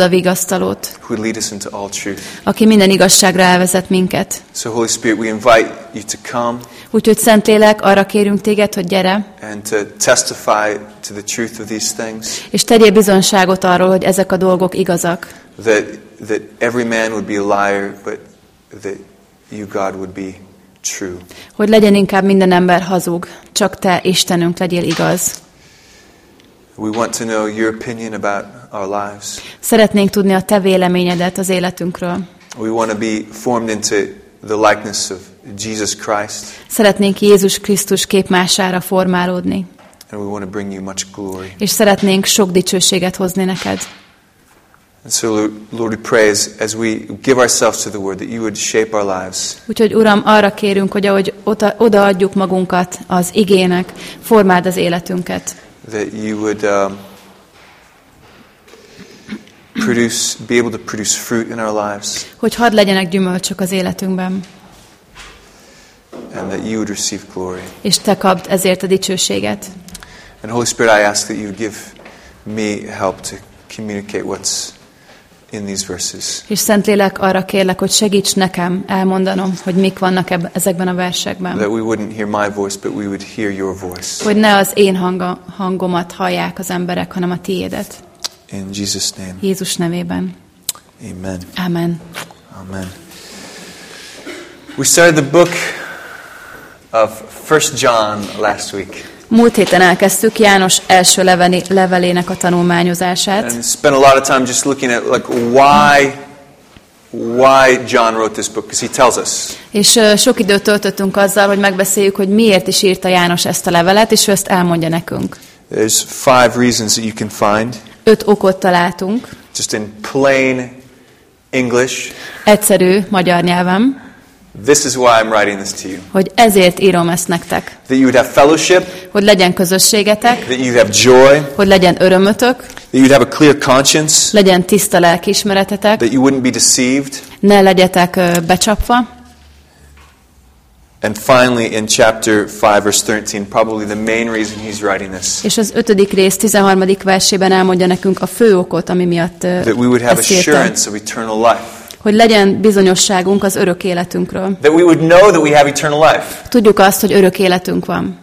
a vigasztalót, who would lead us into all truth. aki minden igazságra elvezet minket. So, Holy Spirit, we invite you to come Úgyhogy Szentlélek, arra kérünk téged, hogy gyere, and to testify to the truth of these things, és tegyél bizonságot arról, hogy ezek a dolgok igazak. that, that every man would be a liar, but that you, God, would be true. Hogy legyen inkább minden ember hazug, csak te, Istenünk, legyél igaz. We want to know your opinion about our lives. Szeretnénk tudni a te véleményedet az életünkről. We want to be formed into the likeness of Jesus Christ, Szeretnénk Jézus Krisztus képmására formálódni, and we want to bring you much glory. és szeretnénk sok dicsőséget hozni neked. And so, Lord, we pray as, as we give ourselves to the Word that you would shape our lives, Úgyhogy Uram, arra kérünk, hogy ahogy oda, odaadjuk magunkat az igének, formáld az életünket. That you would um, produce, be able to produce fruit in our lives, Hogy hadd legyenek gyümölcsök az életünkben, and that you would receive glory. és te kapd ezért a dicsőséget. And Holy Spirit, I ask that you would give me help to communicate what's in these verses. És Szentlélek, arra kérlek, hogy segíts nekem elmondanom, hogy mik vannak eb- ezekben a versekben. That we wouldn't hear my voice, but we would hear your voice. Hogy ne az én hanga, hangomat hallják az emberek, hanem a tiédet. In Jesus' name, Jézus nevében. amen. Amen. Amen. We started the book of First John last week. Múlt héten elkezdtük János első leveli, levelének a tanulmányozását, And spent a lot of time just looking at like why why John wrote this book because he tells us. és sok időt töltöttünk azzal, hogy megbeszéljük, hogy miért is írta János ezt a levelet, és ő ezt elmondja nekünk. There's five reasons that you can find Öt okot találtunk, just in plain English. egyszerű magyar nyelven, This is why I'm writing this to you. hogy ezért írom ezt nektek. That you would have fellowship, Hogy legyen közösségetek, that you'd have joy, hogy legyen örömötök, that you'd have a clear conscience, legyen tiszta lelkiismeretetek, that you wouldn't be deceived. ne legyetek becsapva, And finally, in chapter 5, verse 13, probably the main reason he's writing this, és az ötödik rész 13. versében elmondja nekünk a fő okot, ami miatt that we would have assurance of eternal life. Hogy legyen bizonyosságunk az örök életünkről. That we would know that we have eternal life. Tudjuk azt, hogy örök életünk van.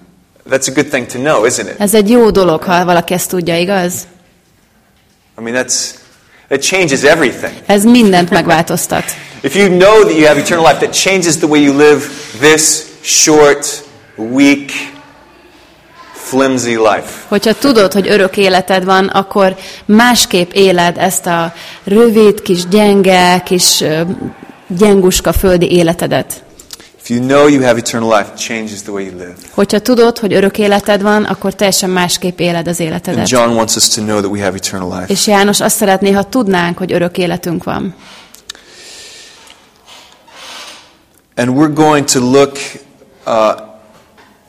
That's a good thing to know, isn't it? Ez egy jó dolog, ha valaki ezt tudja, igaz? I mean, that's, that changes everything. Ez mindent megváltoztat. If you know that you have eternal life, that changes the way you live this short, weak, flimsy life. Hogyha tudod, hogy örök életed van, akkor másképp éled ezt a rövid, kis gyenge, kis gyenguska földi életedet. If you know you have eternal life, it changes the way you live. Hogyha tudod, hogy örök életed van, akkor teljesen másképp éled az And életedet. John wants us to know that we have eternal life. És János azt szeretné, ha tudnánk, hogy örök életünk van. And we're going to look uh,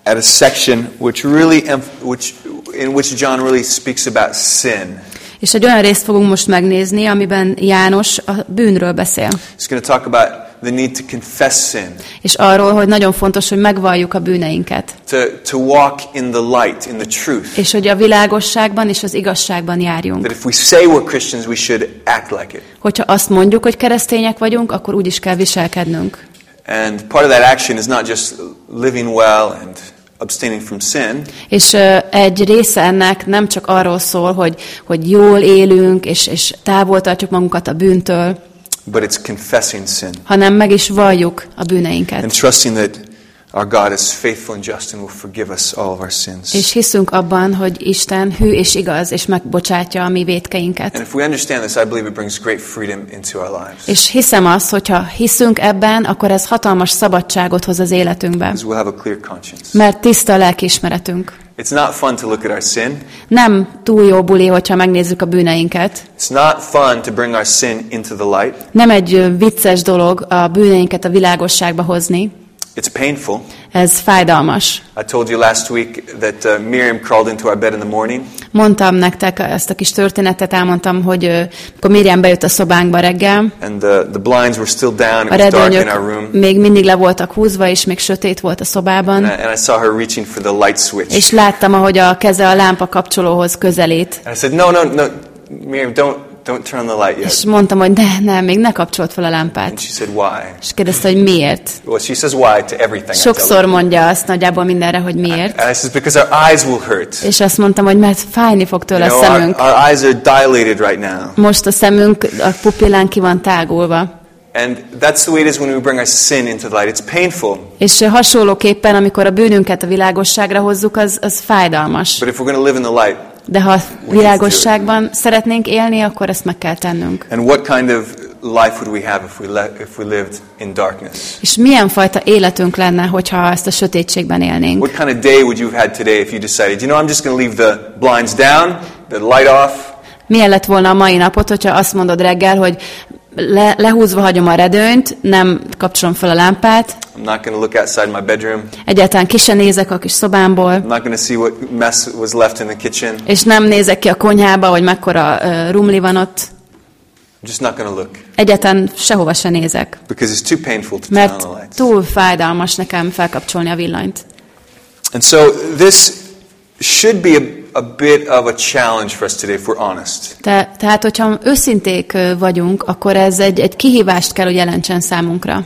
at a section which really, which, in which John really speaks about sin. És egy olyan részt fogunk most megnézni, amiben János a bűnről beszél. He's going to talk about the need to confess sin, És arról, hogy nagyon fontos, hogy megvalljuk a bűneinket. to, to walk in the light, in the truth. És hogy a világosságban és az igazságban járjunk. That if we say we're Christians, we should act like it. Hogyha azt mondjuk, hogy keresztények vagyunk, akkor úgy is kell viselkednünk. And part of that action is not just living well and abstaining from sin, És ö, egy része ennek nem csak arról szól, hogy, hogy jól élünk, és, és távol tartjuk magunkat a bűntől, but it's confessing sin hanem meg is valljuk a bűneinket. and trusting that our God is faithful and just and will forgive us all of our sins. És hiszünk abban, hogy Isten hű és igaz, és megbocsátja a mi vétkeinket. And if we understand this, I believe it brings great freedom into our lives. És hiszem azt, hogyha hiszünk ebben, akkor ez hatalmas szabadságot hoz az életünkbe. Because we'll have a clear conscience. Mert tiszta a lelkiismeretünk. It's not fun to look at our sin. Nem túl jó buli, hogyha megnézzük a bűneinket. It's not fun to bring our sin into the light. Nem egy vicces dolog a bűneinket a világosságba hozni. It's painful. Ez fájdalmas. I told you last week that uh, Miriam crawled into our bed in the morning, Mondtam nektek ezt a kis történetet, elmondtam, hogy ö, amikor Miriam bejött a szobánkba reggel, and the, the blinds were still down. It was dark in our room. még mindig le voltak húzva, és még sötét volt a szobában. And I, and I saw her reaching for the light switch. És láttam, ahogy a keze a lámpa kapcsolóhoz közelít. And I said, No, no, no, Miriam, don't, don't turn the light yet. És mondtam, hogy ne, nem, még ne kapcsolt fel a And lámpát. she said, why? És kérdezte, hogy miért. Well, she says why to everything. Sokszor mondja azt nagyjából mindenre, hogy miért. And I says, because our eyes will hurt. És azt mondtam, hogy mert fájni fog tőle You a know, our, szemünk. our eyes are dilated right now. Most a szemünk, a pupillán ki van tágulva. And that's the way it is when we bring our sin into the light. It's painful. És hasonlóképpen, amikor a bűnünket a világosságra hozzuk, az, az fájdalmas. But if we're going to live in the light, De ha világosságban szeretnénk élni, akkor ezt meg kell tennünk. and what kind of life would we have if we, le- if we lived in darkness? És milyen fajta életünk lenne, hogyha ezt a sötétségben élnénk? What kind of day would you have had today if you decided, you know, I'm just going to leave the blinds down, the light off, Milyen lett volna a mai napot, hogyha azt mondod reggel, hogy le, lehúzva hagyom a redőnyt, nem kapcsolom fel a lámpát, I'm not going to look outside my bedroom. egyáltalán ki se nézek a kis szobámból, I'm not going to see what mess was left in the kitchen. és nem nézek ki a konyhába, hogy mekkora uh, rumli van ott. I'm just not going to look Egyáltalán sehova se nézek, because it's too painful to turn on mert the lights. túl fájdalmas nekem felkapcsolni a villanyt. And so this should be a, a bit of a challenge for us today if we're honest. Te, tehát, hogyha őszinték vagyunk, akkor ez egy, egy kihívást kell, hogy jelentsen számunkra.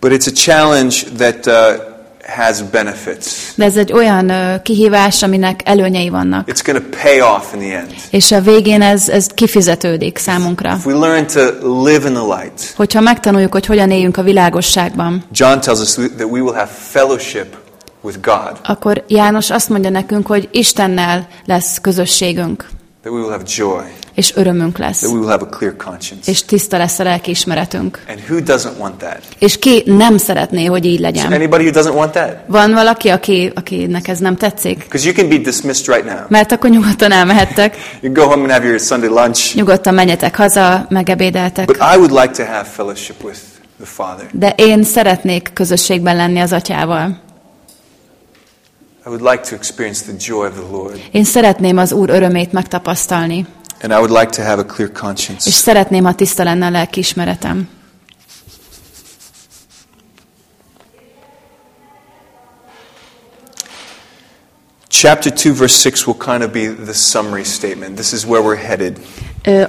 But it's a challenge that uh, has benefits. De ez egy olyan ö, kihívás, aminek előnyei vannak. It's going to pay off in the end. És a végén ez, ez kifizetődik számunkra. If we learn to live in the light, Hogyha megtanuljuk, hogy hogyan éljünk a világosságban, John tells us that we will have fellowship with God, akkor János azt mondja nekünk, hogy Istennel lesz közösségünk, that we will have joy, és örömünk lesz, that we will have a clear conscience. és tiszta lesz a lelkiismeretünk. And who doesn't want that? És ki nem szeretné, hogy így legyen? Anybody who doesn't want that? Van valaki, aki, akinek ez nem tetszik? Because you can be dismissed right now. Mert akkor nyugodtan elmehettek, You go home and have your Sunday lunch. nyugodtan menjetek haza, megebédeltek. But I would like to have fellowship with the Father. De én szeretnék közösségben lenni az atyával. I would like to experience the joy of the Lord. Én szeretném az Úr örömét megtapasztalni, And I would like to have a clear és conscience. szeretném, ha tiszta lenne a lelkiismeretem. Chapter 2, verse 6 will kind of be the summary statement. This is where we're headed.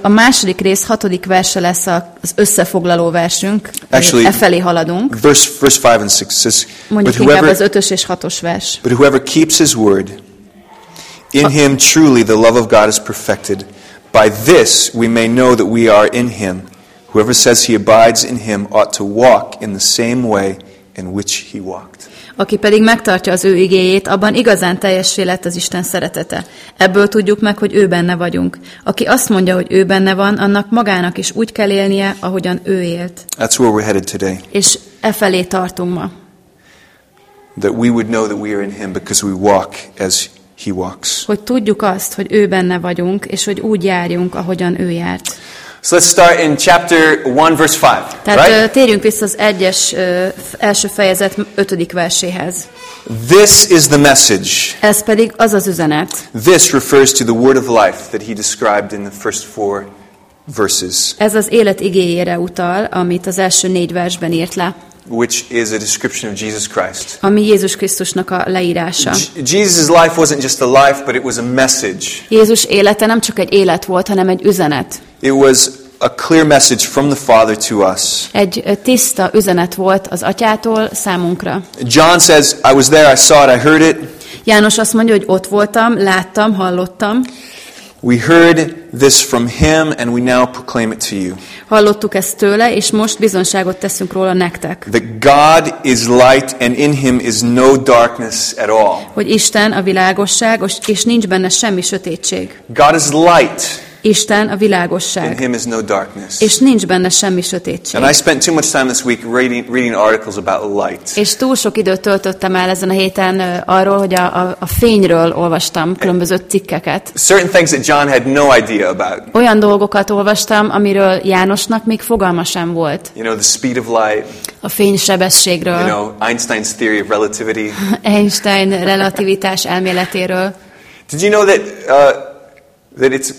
A második rész hatodik verse lesz az összefoglaló versünk. Actually- e felé haladunk. Verse, verse 5 and 6 says, Mondjuk but inkább az ötös és hatos vers. but whoever keeps his word, in him truly the love of God is perfected. By this we may know that we are in him. Whoever says he abides in him ought to walk in the same way in which he walked. Aki pedig megtartja az ő igéjét, abban igazán teljessé lett az Isten szeretete. Ebből tudjuk meg, hogy ő benne vagyunk. Aki azt mondja, hogy ő benne van, annak magának is úgy kell élnie, ahogyan ő élt. That's where we're headed today. És e felé tartunk ma. That we would know that we are in him because we walk as he walks. Hogy tudjuk azt, hogy ő benne vagyunk, és hogy úgy járjunk, ahogyan ő járt. So let's start in chapter 1, verse 5. Tehát right? térjünk vissza az egyes első fejezet ötödik verséhez. This is the message. Ez pedig az az üzenet. This refers to the word of life that he described in the first four verses, Ez az élet igéjére utal, amit az első négy versben írt le, which is a description of Jesus Christ. ami Jézus Krisztusnak a leírása. Jesus' life wasn't just a life, but it was a message. Jézus élete nem csak egy élet volt, hanem egy üzenet. It was a clear message from the Father to us. Egy tiszta üzenet volt az atyától számunkra. John says, I was there, I saw it, I heard it. János azt mondja, hogy ott voltam, láttam, hallottam. We heard this from him, and we now proclaim it to you. Hallottuk ezt tőle, és most bizonságot teszünk róla nektek. That God is light, and in him is no darkness at all. Hogy Isten a világosság, és nincs benne semmi sötétség. God is light, Isten a in világosság, him is no darkness. és nincs benne semmi sötétség. And I spent too much time this week reading, reading articles about light. És túl sok időt töltöttem el ezen a héten arról, hogy a, a, a fényről olvastam különböző cikkeket. Certain things that John had no idea about. Olyan dolgokat olvastam, amiről Jánosnak még fogalma sem volt. You know, the speed of light, A fénysebességről, you know, Einstein's theory of relativity. Einstein relativitás elméletéről. Did you know that, uh, that, it's,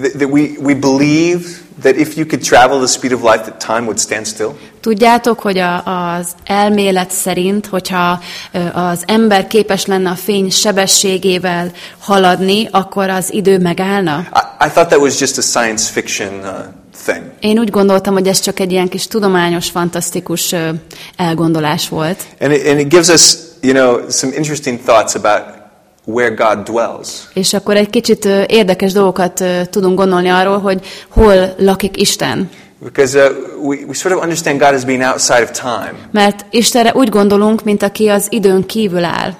that, we, we believe that if you could travel the speed of light, that time would stand still? Tudjátok, hogy a, az elmélet szerint, hogyha az ember képes lenne a fény sebességével haladni, akkor az idő megállna? I, I thought that was just a science fiction uh, thing. Én úgy gondoltam, hogy ez csak egy ilyen kis tudományos, fantasztikus ö, elgondolás volt. And it, and it gives us, you know, some interesting thoughts about where God dwells. És akkor egy kicsit érdekes dolgokat tudunk gondolni arról, hogy hol lakik Isten. Because uh, we, we sort of understand God as being outside of time, Mert Istenre úgy gondolunk, mint aki az időn kívül áll.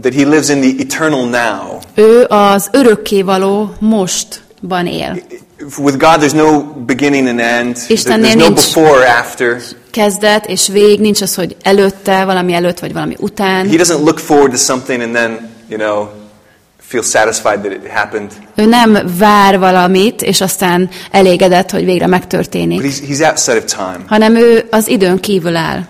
that He lives in the eternal now. Ő az örökkévaló mostban él. With God, there's no beginning and end. Istennél There's no before or after. Kezdet és vég, nincs az, hogy előtte, valami előtt, vagy valami után. He doesn't look forward to something and then, you know, feel satisfied that it happened. Ő nem vár valamit, és aztán elégedett, hogy végre But megtörténik, he's, he's outside of time. hanem ő az időn kívül áll.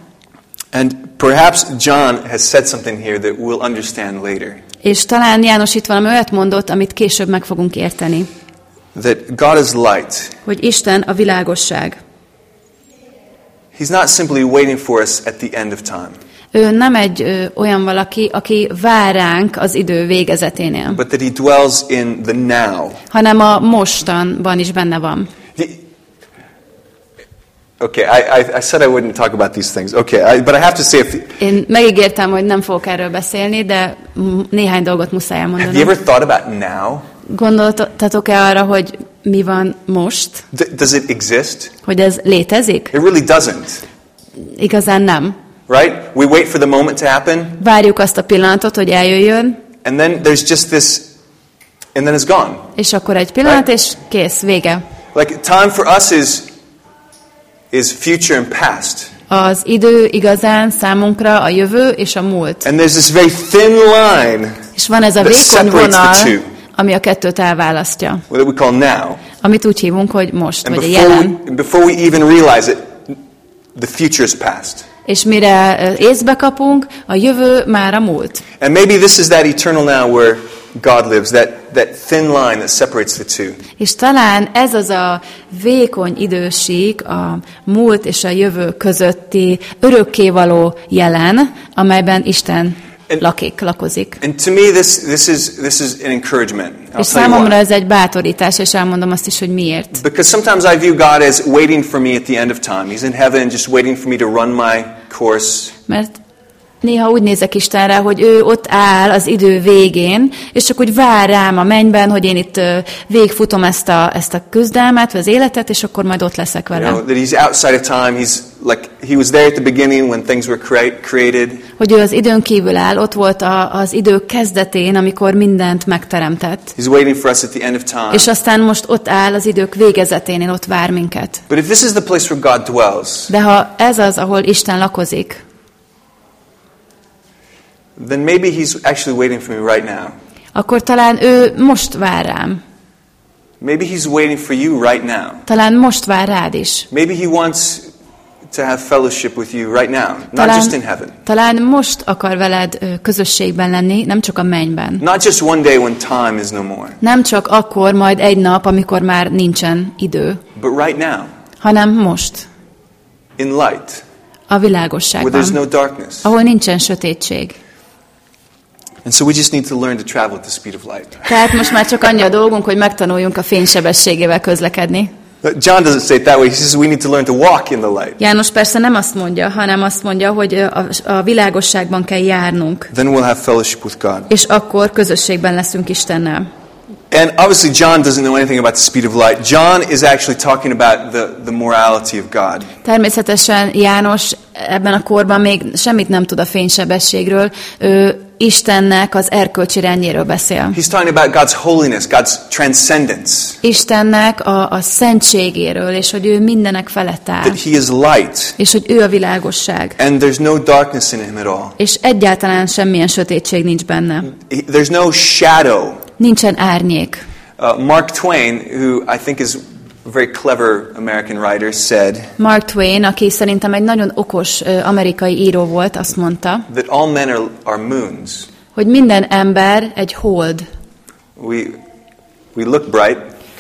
And perhaps John has said something here that we'll understand later. És talán János itt valami olyat mondott, amit később meg fogunk érteni, That God is light. hogy Isten a világosság. He's not simply waiting for us at the end of time, Ő nem egy ö, olyan valaki, aki vár ránk az idő végezeténél, but that he dwells in the now. hanem a mostanban is benne van. He- okay, I, I, I said I wouldn't talk about these things. Okay, I, but I have to say, if, Én megígértem, hogy nem fogok erről beszélni, de néhány dolgot muszáj have you elmondanom. ever thought about now? Gondoltatok-e arra, hogy mi van most? D- does it exist? Hogy ez létezik? It really doesn't, Igazán nem. Right? We wait for the moment to happen, Várjuk azt a pillanatot, hogy eljöjjön, and then there's just this, and then it's gone. és akkor egy pillanat, és kész, vége. Like time for us is is future and past. Az idő igazán számunkra a jövő és a múlt. And there's this very thin line És van ez a vékony vonal, ami a kettőt elválasztja. that we call now. Amit úgy hívunk, hogy most, And vagy a jelen. we, before we even realize it, the future is past. És mire észbe kapunk, a jövő már a múlt. And maybe this is that eternal now where God lives, that, that thin line that separates the two. És talán ez az a vékony időség a múlt és a jövő közötti örökkévaló jelen, amelyben Isten And- lakik, lakozik. And to me, this, this, is, this is an encouragement. I'll És számomra ez egy bátorítás, és elmondom azt is, hogy miért. Because sometimes I view God as waiting for me at the end of time. He's in heaven just waiting for me to run my. Mert néha úgy nézek Istenre, hogy ő ott áll az idő végén, és csak úgy vár rám a mennyben, hogy én itt végfutom ezt a, ezt a küzdelmet, vagy az életet, és akkor majd ott leszek You vele. know, that he's outside of time. He's like, he was there at the beginning when things were crea- created. Hogy ő az időn kívül áll, ott volt a, az idő kezdetén, amikor mindent megteremtett. He's waiting for us at the end of time. És aztán most ott áll az idők végezeténél, ott vár minket. But if this is the place where God dwells, De ha ez az, ahol Isten lakozik, then maybe he's actually waiting for me right now. akkor talán ő most vár rám. Maybe he's waiting for you right now. Talán most vár rád is. Maybe he wants to have fellowship with you right now, not just in heaven. talán most akar veled közösségben lenni, nem csak a mennyben. Not just one day when time is no more, Nem csak akkor, majd egy nap, amikor már nincsen idő, but right now, hanem most, in light, a where there's világosságban, no darkness. ahol nincsen sötétség. And so we just need to learn to travel at the speed of light. Tehát most már csak annyi a dolgunk, hogy megtanuljunk a fénysebességével közlekedni. John doesn't say it that way. He says we need to learn to walk in the light. János persze nem azt mondja, hanem azt mondja, hogy a, a világosságban kell járnunk, Then we'll have fellowship with God. és akkor közösségben leszünk Istennel. And obviously, John doesn't know anything about the speed of light. John is actually talking about the, the morality of God. Természetesen János ebben a korban még semmit nem tud a fénysebességről, ő Istennek az erkölcsi rendjéről beszél. He's talking about God's holiness, God's transcendence, Istennek a, a szentségéről, és hogy ő mindenek felett áll, that He is light, és hogy ő a világosság. and there's no darkness in Him at all. És egyáltalán semmilyen sötétség nincs benne. He- There's no shadow. Nincsen árnyék. Uh, Mark Twain, who I think is very clever American writer, said Mark Twain, aki szerintem egy nagyon okos amerikai író volt, azt mondta, that all men are, are moons. hogy minden ember egy hold. We, we look bright,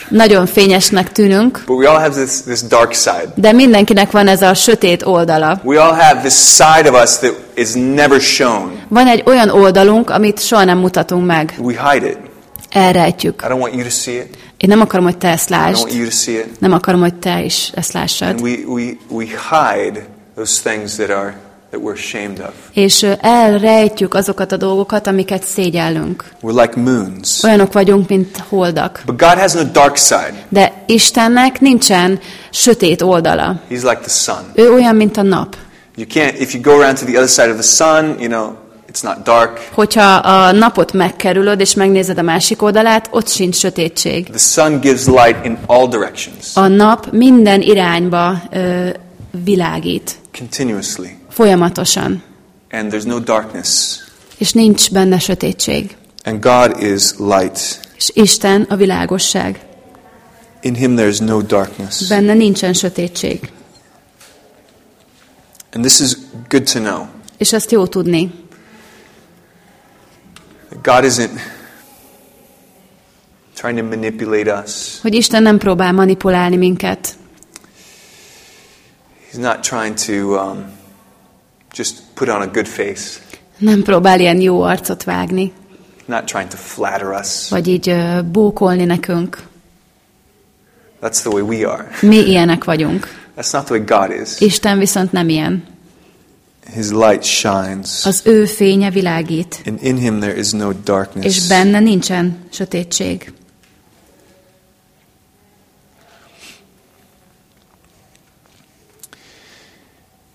Nagyon fényesnek tűnünk, but we all have this, this dark side. de mindenkinek van ez a sötét oldala. We all have this side of us that is never shown. Van egy olyan oldalunk, amit soha nem mutatunk meg. We hide it. Elrejtjük. I don't want you to see it. Én nem akarom, hogy te ezt lásd. Nem akarom, hogy te is ezt And lássad. we, we, we hide those things that are that we're ashamed of. És elrejtjük azokat a dolgokat, amiket szégyellünk. We're like moons. Olyanok vagyunk, mint holdak. But God has no dark side. De Istennek nincsen sötét oldala. He's like the sun. Ő olyan, mint a nap. You can't if you go around to the other side of the sun, you know, it's not dark. Hogyha a napot megkerülöd, és megnézed a másik oldalát, ott sincs sötétség. The sun gives light in all directions, A nap minden irányba ö, világít, continuously. folyamatosan, And there's no darkness. és nincs benne sötétség. And God is light. És Isten a világosság. In him there is no darkness. Benne nincsen sötétség. And this is good to know. És ezt jó tudni, God isn't trying to manipulate us. hogy Isten nem próbál manipulálni minket. He's not trying to um, just put on a good face. Nem próbál ilyen jó arcot vágni, Not trying to flatter us. vagy így ö, bókolni nekünk. That's the way we are. Mi ilyenek vagyunk. That's not the way God is. Isten viszont nem ilyen. His light shines. Az ő fénye világít, And in him there is no és darkness. benne nincsen sötétség.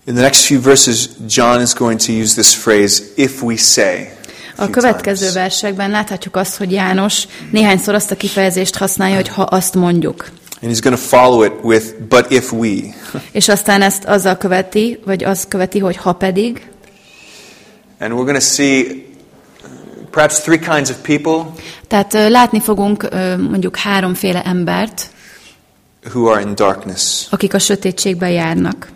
In the next few verses, John is going to use this phrase, if we say. a következő versekben láthatjuk azt, hogy János néhányszor azt a kifejezést használja, hogy ha azt mondjuk. And he's going to follow it with, but if we. És aztán ezt azzal követi, vagy az követi, hogy ha pedig. And we're going to see uh, perhaps three kinds of people Tehát látni fogunk mondjuk háromféle embert, who are in darkness. akik a sötétségben járnak.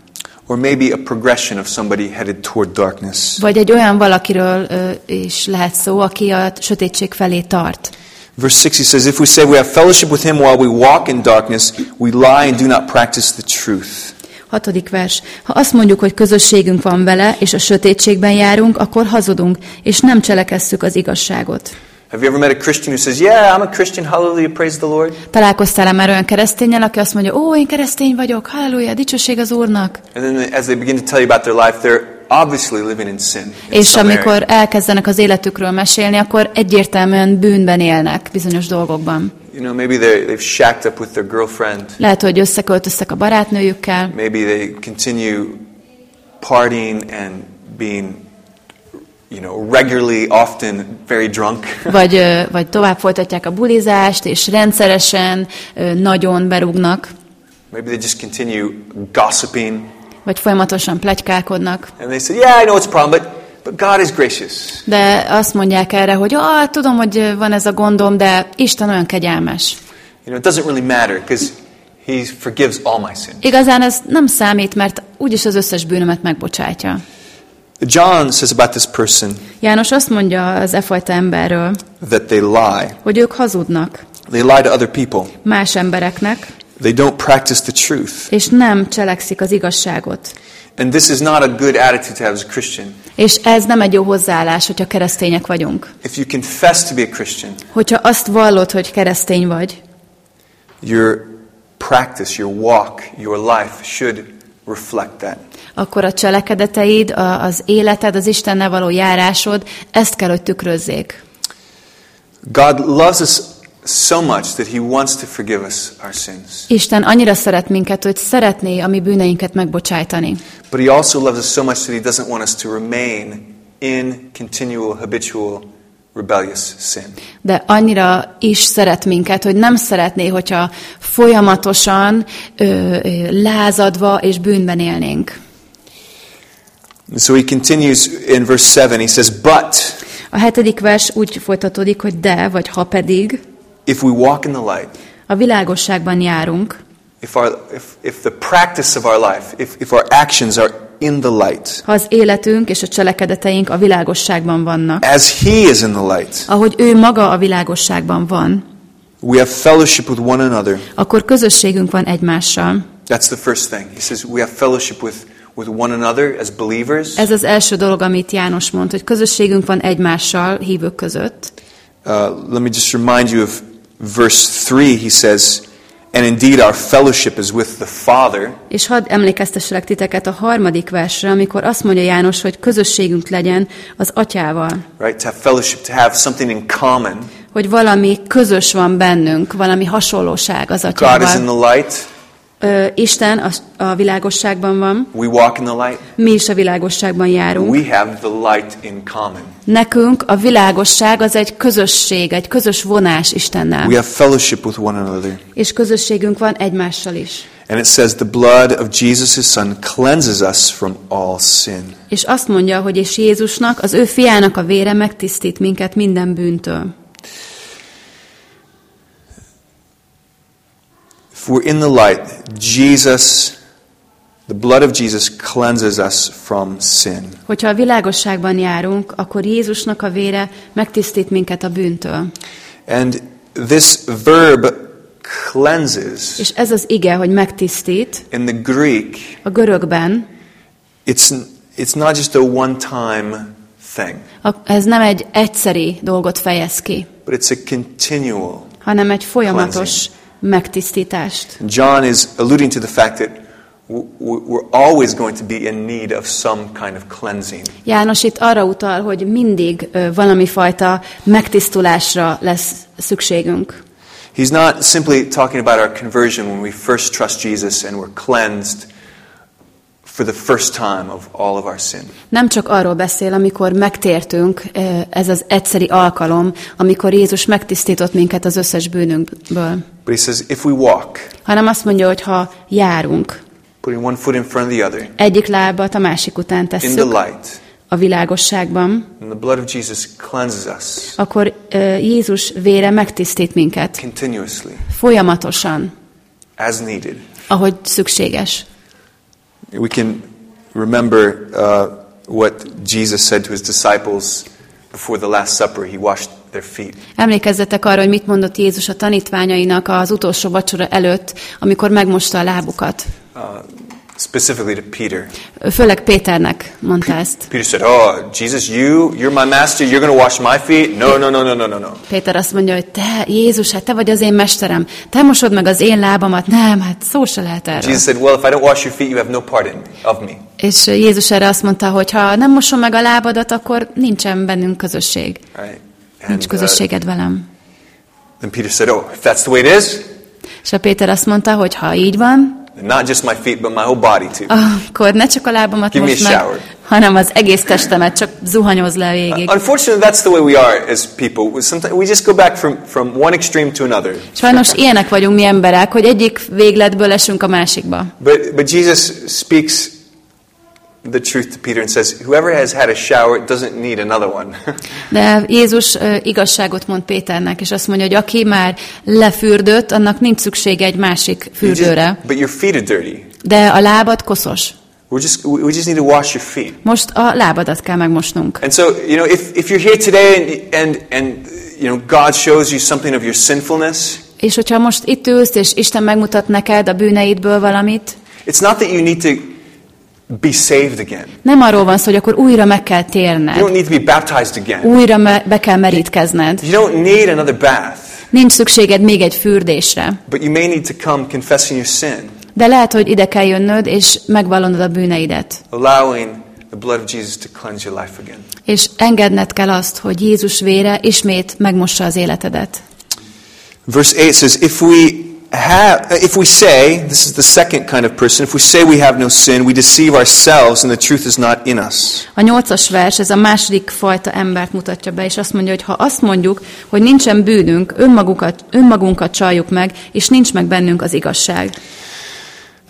Or maybe a progression of somebody headed toward darkness. Vagy egy olyan valakiről ö, is lehet szó, aki a sötétség felé tart. Verse 6 he says, If we say we have fellowship with him while we walk in darkness, we lie and do not practice the truth. Hatodik vers. Ha azt mondjuk, hogy közösségünk van vele, és a sötétségben járunk, akkor hazudunk, és nem cselekesszük az igazságot. Have you ever met a Christian who says, Yeah, I'm a Christian, hallelujah, praise the Lord? Találkoztál-e már olyan keresztényen, aki azt mondja, ó, én keresztény vagyok, halleluja, dicsőség az Úrnak. And then as they begin to tell you about their life, they're obviously living in sin. In És amikor area. elkezdenek az életükről mesélni, akkor egyértelműen bűnben élnek bizonyos dolgokban. You know, maybe they're- they've shacked up with their girlfriend. Lehet, hogy összeköltöztek a barátnőjükkel, Maybe they continue partying and being, you know, regularly, often very drunk. vagy, vagy tovább folytatják a bulizást, és rendszeresen nagyon berúgnak, Maybe they just continue gossiping. vagy folyamatosan plegykálkodnak. And they say, Yeah, I know it's a problem, but, but God is gracious. De azt mondják erre, hogy ah, tudom, hogy van ez a gondom, de Isten olyan kegyelmes. You know, it doesn't really matter because He forgives all my sin. Igazán ez nem számít, mert úgyis az összes bűnömet megbocsátja. John says about this person János azt mondja az e fajta emberről, that they lie. hogy ők hazudnak They lie to other people. más embereknek, They don't practice the truth. és nem cselekszik az igazságot. And this is not a good attitude to have as a Christian. És ez nem egy jó hozzáállás, hogyha keresztények vagyunk. If you confess to be a Christian, Hogyha azt vallod, hogy keresztény vagy, your practice, your walk, your life should reflect that. akkor a cselekedeteid, az életed, az Istennel való járásod ezt kell, hogy tükrözzék. God loves us so much that He wants to forgive us our sins. Isten annyira szeret minket, hogy szeretné a mi bűneinket megbocsájtani. But He also loves us so much that He doesn't want us to remain in continual, habitual, rebellious sin. De annyira is szeret minket, hogy nem szeretné, hogyha folyamatosan ö, ö, lázadva és bűnben élnénk. And so He continues in verse 7. He says, But A hetedik vers úgy folytatódik, hogy de, vagy ha pedig, if we walk in the light, a világosságban járunk, if, our, if, if the practice of our life, if, if our actions are in the light, ha az életünk és a cselekedeteink a világosságban vannak, as He is in the light, ahogy ő maga a világosságban van, we have fellowship with one another. akkor közösségünk van egymással. That's the first thing. He says we have fellowship with, with one another as believers. Ez az első dolog, amit János mond, hogy közösségünk van egymással, hívők között. Uh, let me just remind you of verse 3, he says, And indeed our fellowship is with the Father És hadd emlékeztesselek titeket a harmadik versre, amikor azt mondja János, hogy közösségünk legyen az atyával. right? To have fellowship, to have something in common. Hogy valami közös van bennünk, valami hasonlóság az God is in atyával. the light. Ö, Isten a, a világosságban van, We walk in the light. mi is a világosságban járunk. We have the light in common. Nekünk a világosság az egy közösség, egy közös vonás Istennel. We have fellowship with one another. És közösségünk van egymással is. And it says, The blood of Jesus, son, cleanses us from all sin. És azt mondja, hogy és Jézusnak, az ő fiának a vére megtisztít minket minden bűntől. We're in the light, Jesus, the blood of Jesus cleanses us from sin. Hogyha a világosságban járunk, akkor Jézusnak a vére megtisztít minket a bűntől. And this verb cleanses És ez az ige, hogy megtisztít, in the Greek, a görögben, it's, it's not just a one time thing, a- ez nem egy egyszeri dolgot fejez ki, but it's a continual. hanem egy folyamatos megtisztítást. John is alluding to the fact that we're always going to be in need of some kind of cleansing. János itt arra utal, hogy mindig valami fajta megtisztulásra lesz szükségünk. He's not simply talking about our conversion when we first trust Jesus and we're cleansed for the first time of all of our sin. Nem csak arról beszél, amikor megtértünk, ez az egyszeri alkalom, amikor Jézus megtisztított minket az összes bűnünkből, But he says, if we walk, hanem azt mondja, hogy ha járunk, putting one foot in front of the other, egyik lábat a másik után in the tesszük light, a világosságban, and the blood of Jesus cleanses us akkor Jézus vére megtisztít minket continuously, folyamatosan, as needed. ahogy szükséges. We can remember uh, what Jesus said to his disciples before the Last Supper. He washed their feet. Emlékezzetek arra, hogy mit mondott Jézus a tanítványainak az utolsó vacsora előtt, amikor megmosta a lábukat. Uh, specifically to Peter. Főleg Péternek mondta ezt. Peter said, Oh, Jesus, you, you're my master, you're going to wash my feet? No, no, no, no, no, no, no. Péter azt mondja, hogy te, Jézus, hát te vagy az én mesterem, te mosod meg az én lábamat. Nem, hát szó se lehet erről. Jesus said, Well, if I don't wash your feet, you have no part in of me. És Jézus erre azt mondta, hogy ha nem mosom meg a lábadat, akkor nincsen bennünk közösség. Right? Nincs uh, közösséged velem. then Peter said, Oh, if that's the way it is, És a Péter azt mondta, hogy ha így van, not just my feet, but my whole body too. akkor ne csak a lábamat Give me most a meg, shower. hanem az egész testemet csak zuhanyoz le végig. Unfortunately, that's the way we are as people. Sometimes, we just go back from, from one extreme to another. Sajnos ilyenek vagyunk mi emberek, hogy egyik végletből esünk a másikba. But, but Jesus speaks the truth to Peter and says, Whoever has had a shower doesn't need another one. De Jézus igazságot mond Péternek, és azt mondja, hogy aki már lefürdött, annak nincs szüksége egy másik fürdőre. but your feet are dirty. De a lábad koszos. We're just, we we just need to wash your feet. Most a lábadat kell megmosnunk. And so, you know, if, if you're here today and, and, and, you know, God shows you something of your sinfulness, És hogyha most itt ülsz, és Isten megmutat neked a bűneidből valamit, it's not that you need to be saved again. nem arról van szó, hogy akkor újra meg kell You don't térned, need to be baptized again. újra me- be kell merítkezned. You don't need another bath. Nincs szükséged még egy fürdésre, But you may need to come confessing your sin, de lehet, hogy ide kell jönnöd, és megvallonod a bűneidet. allowing the blood of Jesus to cleanse your life again. És engedned kell azt, hogy Jézus vére ismét megmossa az életedet. Verse 8 says, if we have, if we say, this is the second kind of person, if we say we have no sin, we deceive ourselves and the truth is not in us. A nyolcas vers, ez a második fajta embert mutatja be, és azt mondja, hogy ha azt mondjuk, hogy nincsen bűnünk, önmagunkat, önmagunkat csaljuk meg, és nincs meg bennünk az igazság.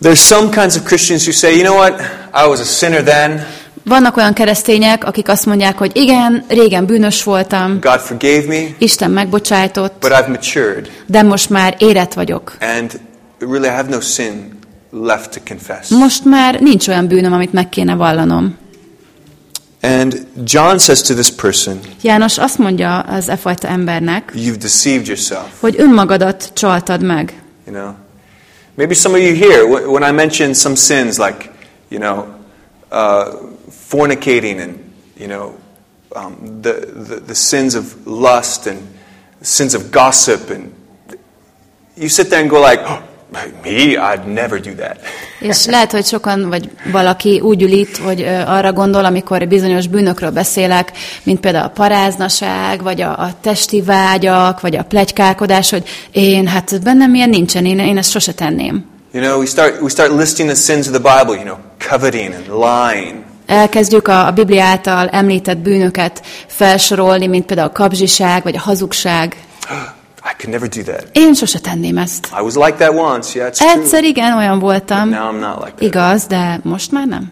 There's some kinds of Christians who say, you know what, I was a sinner then, Vannak olyan keresztények, akik azt mondják, hogy igen, régen bűnös voltam, God forgave me, Isten megbocsájtott, but I've matured, de most már érett vagyok. and really I have no sin left to confess. Most már nincs olyan bűnöm, amit meg kéne vallanom. And John says to this person, János azt mondja az e fajta embernek, you've deceived yourself. hogy önmagadat csaltad meg. You know, maybe some of you here, wh- when I mention some sins like, you know, uh, fornicating and, you know, um, the, the, the sins of lust and sins of gossip and, you sit there and go like, "Oh, me, I'd never do that. És lehet, hogy sokan, vagy valaki úgy ül itt, hogy arra gondol, amikor bizonyos bűnökről beszélek, mint például a paráznaság, vagy a, a testi vágyak, vagy a plegykálkodás, hogy én, hát bennem ilyen nincsen, én, én ezt sose tenném. You know, we start, we start listing the sins of the Bible, you know, coveting and lying. Elkezdjük a, a Biblia által említett bűnöket felsorolni, mint például a kapzsiság, vagy a hazugság. I could never do that. Én sose tenném ezt. I was like that once, yeah, it's true. Egyszer igen, olyan voltam. Now I'm not like that. Igaz, de most már nem.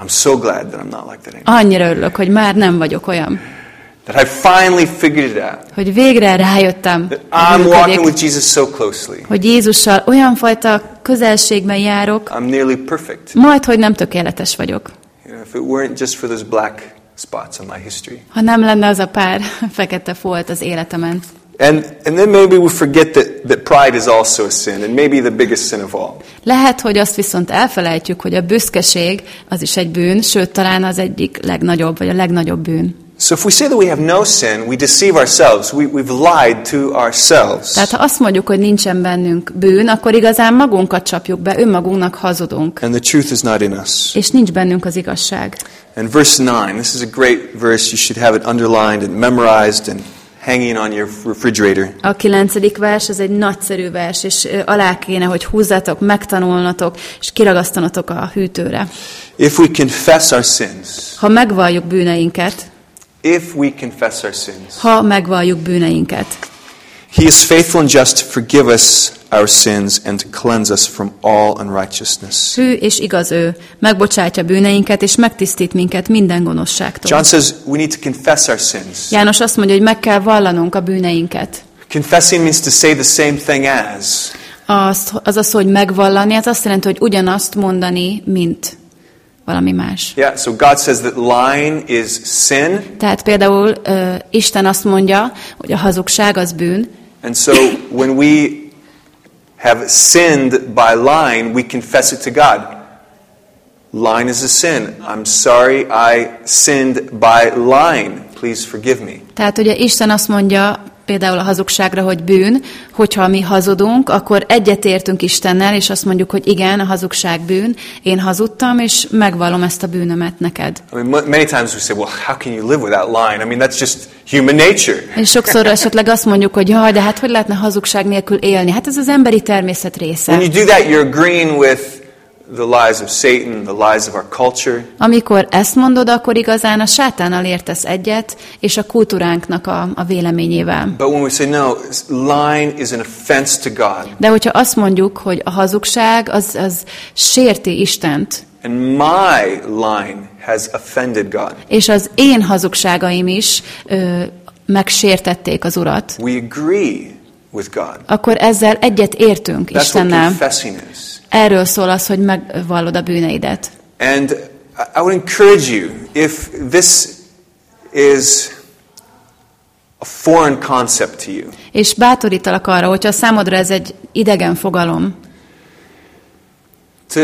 I'm so glad that I'm not like that anymore. Annyira örülök, hogy már nem vagyok olyan. That I finally figured it out. Hogy végre rájöttem, That I'm walking with Jesus so closely. hogy Jézussal olyan fajta közelségben járok, I'm nearly perfect. majd, hogy nem tökéletes vagyok. You know, if it weren't just for those black spots on my history. Ha nem lenne az a pár fekete folt az életemen. And, and then maybe we forget that, that pride is also a sin, and maybe the biggest sin of all. Lehet, hogy azt viszont elfelejtjük, hogy a büszkeség az is egy bűn, sőt, talán az egyik legnagyobb, vagy a legnagyobb bűn. So if we say that we have no sin, we deceive ourselves. We, we've lied to ourselves. Tehát ha azt mondjuk, hogy nincsen bennünk bűn, akkor igazán magunkat csapjuk be, önmagunknak hazudunk. And the truth is not in us. És nincs bennünk az igazság. And verse 9, this is a great verse. You should have it underlined and memorized and hanging on your refrigerator. A kilencedik vers, ez egy nagyszerű vers, és alá kéne, hogy húzzatok, megtanulnatok, és kiragasztanatok a hűtőre. If we confess our sins, Ha megvalljuk bűneinket, if we confess our sins, ha megvalljuk bűneinket, He is faithful and just to forgive us our sins and to cleanse us from all unrighteousness. hű és igaz ő, megbocsátja bűneinket, és megtisztít minket minden gonoszságtól. John says we need to confess our sins. János azt mondja, hogy meg kell vallanunk a bűneinket. Confessing means to say the same thing as. Az, az az, hogy megvallani, az azt jelenti, hogy ugyanazt mondani, mint valami más. Yeah, so God says that lying is sin, Tehát például ö, Isten azt mondja, hogy a hazugság az bűn, and so when we have sinned by lying, we confess it to God. Lying is a sin. I'm sorry I sinned by lying. Please forgive me. Tehát ugye Isten azt mondja például a hazugságra, hogy bűn, hogyha mi hazudunk, akkor egyetértünk Istennel, és azt mondjuk, hogy igen, a hazugság bűn, én hazudtam, és megvallom ezt a bűnömet neked. I mean, mo- many times we say, well, how can you live without lying? I mean, that's just human nature. És sokszor esetleg azt mondjuk, hogy jaj, de hát hogy lehetne hazugság nélkül élni? Hát ez az emberi természet When része. you do that, you're agreeing with the lies of Satan, the lies of our culture. Amikor ezt mondod, akkor igazán a sátánnal értesz egyet, és a kultúránknak a, a véleményével. But when we say, no, lying is an offense to God, De hogyha azt mondjuk, hogy a hazugság az, az sérti Istent, and my lying has offended God, és az én hazugságaim is ö, megsértették az Urat, we agree with God. akkor ezzel egyet értünk That's Istennel. Erről szól az, hogy megvallod a bűneidet. And I would encourage you, if this is a foreign concept to you, És bátorítalak arra, hogyha számodra ez egy idegen fogalom, to,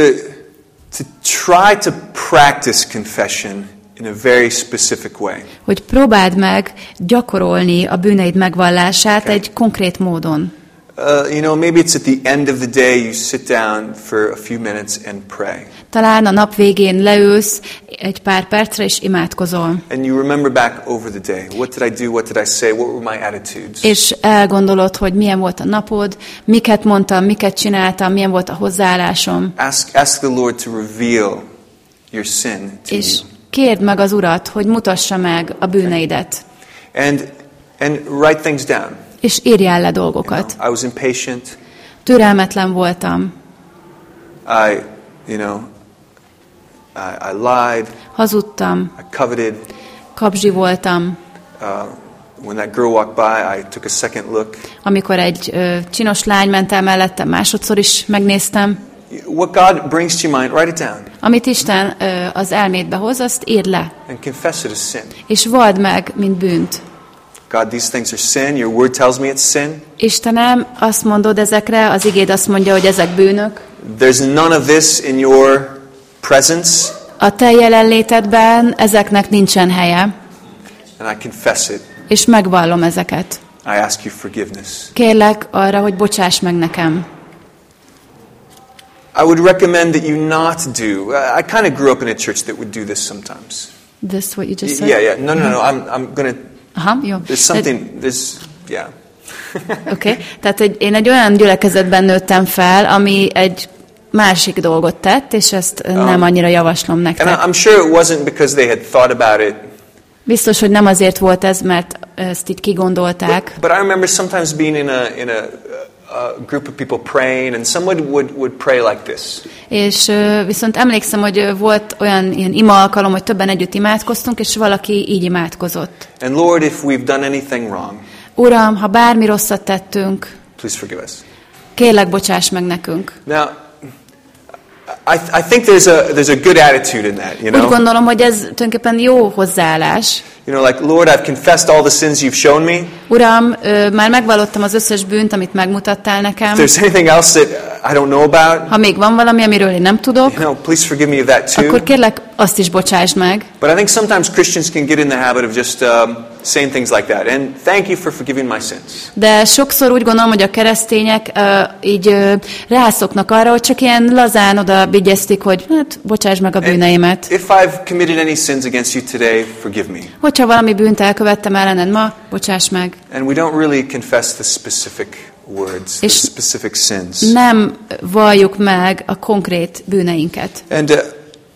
to try to practice confession in a very specific way. hogy próbáld meg gyakorolni a bűneid megvallását egy konkrét módon. Uh, you know, maybe it's at the end of the day you sit down for a few minutes and pray. Talán a nap végén leülsz egy pár percre és imádkozol. And you remember back over the day. What did I do? What did I say? What were my attitudes? És elgondolod, hogy milyen volt a napod, miket mondtam, miket csináltam, milyen volt a hozzáállásom. Ask, ask the Lord to reveal your sin to És you. Kérd meg az Urat, hogy mutassa meg a bűneidet. And, and write things down. És írjál le You know, dolgokat. I was impatient. Türelmetlen voltam, I, you know, I, I lied. hazudtam, I coveted. kapzsi voltam, Uh, when that girl walked by, I took a second look. amikor egy ö, csinos lány ment el mellettem, másodszor is megnéztem. What God brings to your mind, write it down Amit Isten az elmédbe hoz, azt írd le, and confess it as sin. és vald meg, mint bűnt. God, these things are sin. Your word tells me it's sin. Istenem, azt mondod ezekre, az igéd azt mondja, hogy ezek bűnök. There's none of this in your presence, A te jelenlétedben ezeknek nincsen helye, and I confess it. és megvallom ezeket. I ask you forgiveness. Kérlek arra, hogy bocsáss meg nekem. I would recommend that you not do. Uh, I kind of grew up in a church that would do this sometimes. This what you just said? Yeah, yeah. No, no, no. Uh-huh. I'm, I'm going to. Aha, jó. There's something. There's. Yeah. Oké, okay. tehát egy, én egy olyan gyülekezetben nőttem fel, ami egy másik dolgot tett, és ezt um, nem annyira javaslom And nektek. I- I'm sure it wasn't because they had thought about it. Biztos, hogy nem azért volt ez, mert ezt így kigondolták, But I remember sometimes being in a in a group of people praying, and someone would would pray like this. és viszont emlékszem, hogy volt olyan ilyen ima alkalom, hogy többen együtt imádkoztunk, és valaki így imádkozott. And Lord, if we've done anything wrong, Uram, ha bármi rosszat tettünk, please forgive us. kérlek, bocsáss meg nekünk. Now, I, I think there's a there's a good attitude in that. You Úgy know, gondolom, hogy ez tulajdonképpen jó hozzáállás. you know, like Lord, I've confessed all the sins you've shown me. Uram, ö, már megvallottam az összes bűnt, amit megmutattál nekem. If there's anything else that I don't know about, Ha még van valami, amiről én nem tudok, you know, please forgive me of that akkor too. kérlek, azt is bocsásd meg. But I think sometimes Christians can get in the habit of just um, saying things like that. And thank you for forgiving my sins. De sokszor úgy gondolom, hogy a keresztények uh, így uh, rászoknak arra, hogy csak ilyen lazán oda vigyeztik, hogy hát, bocsáss meg a And bűneimet. if I've committed any sins against you today, forgive me. Hogyha valami bűnt elkövettem ellened ma, bocsáss meg. And we don't really confess the specific words, the specific sins. Nem valljuk meg a konkrét bűneinket. And uh,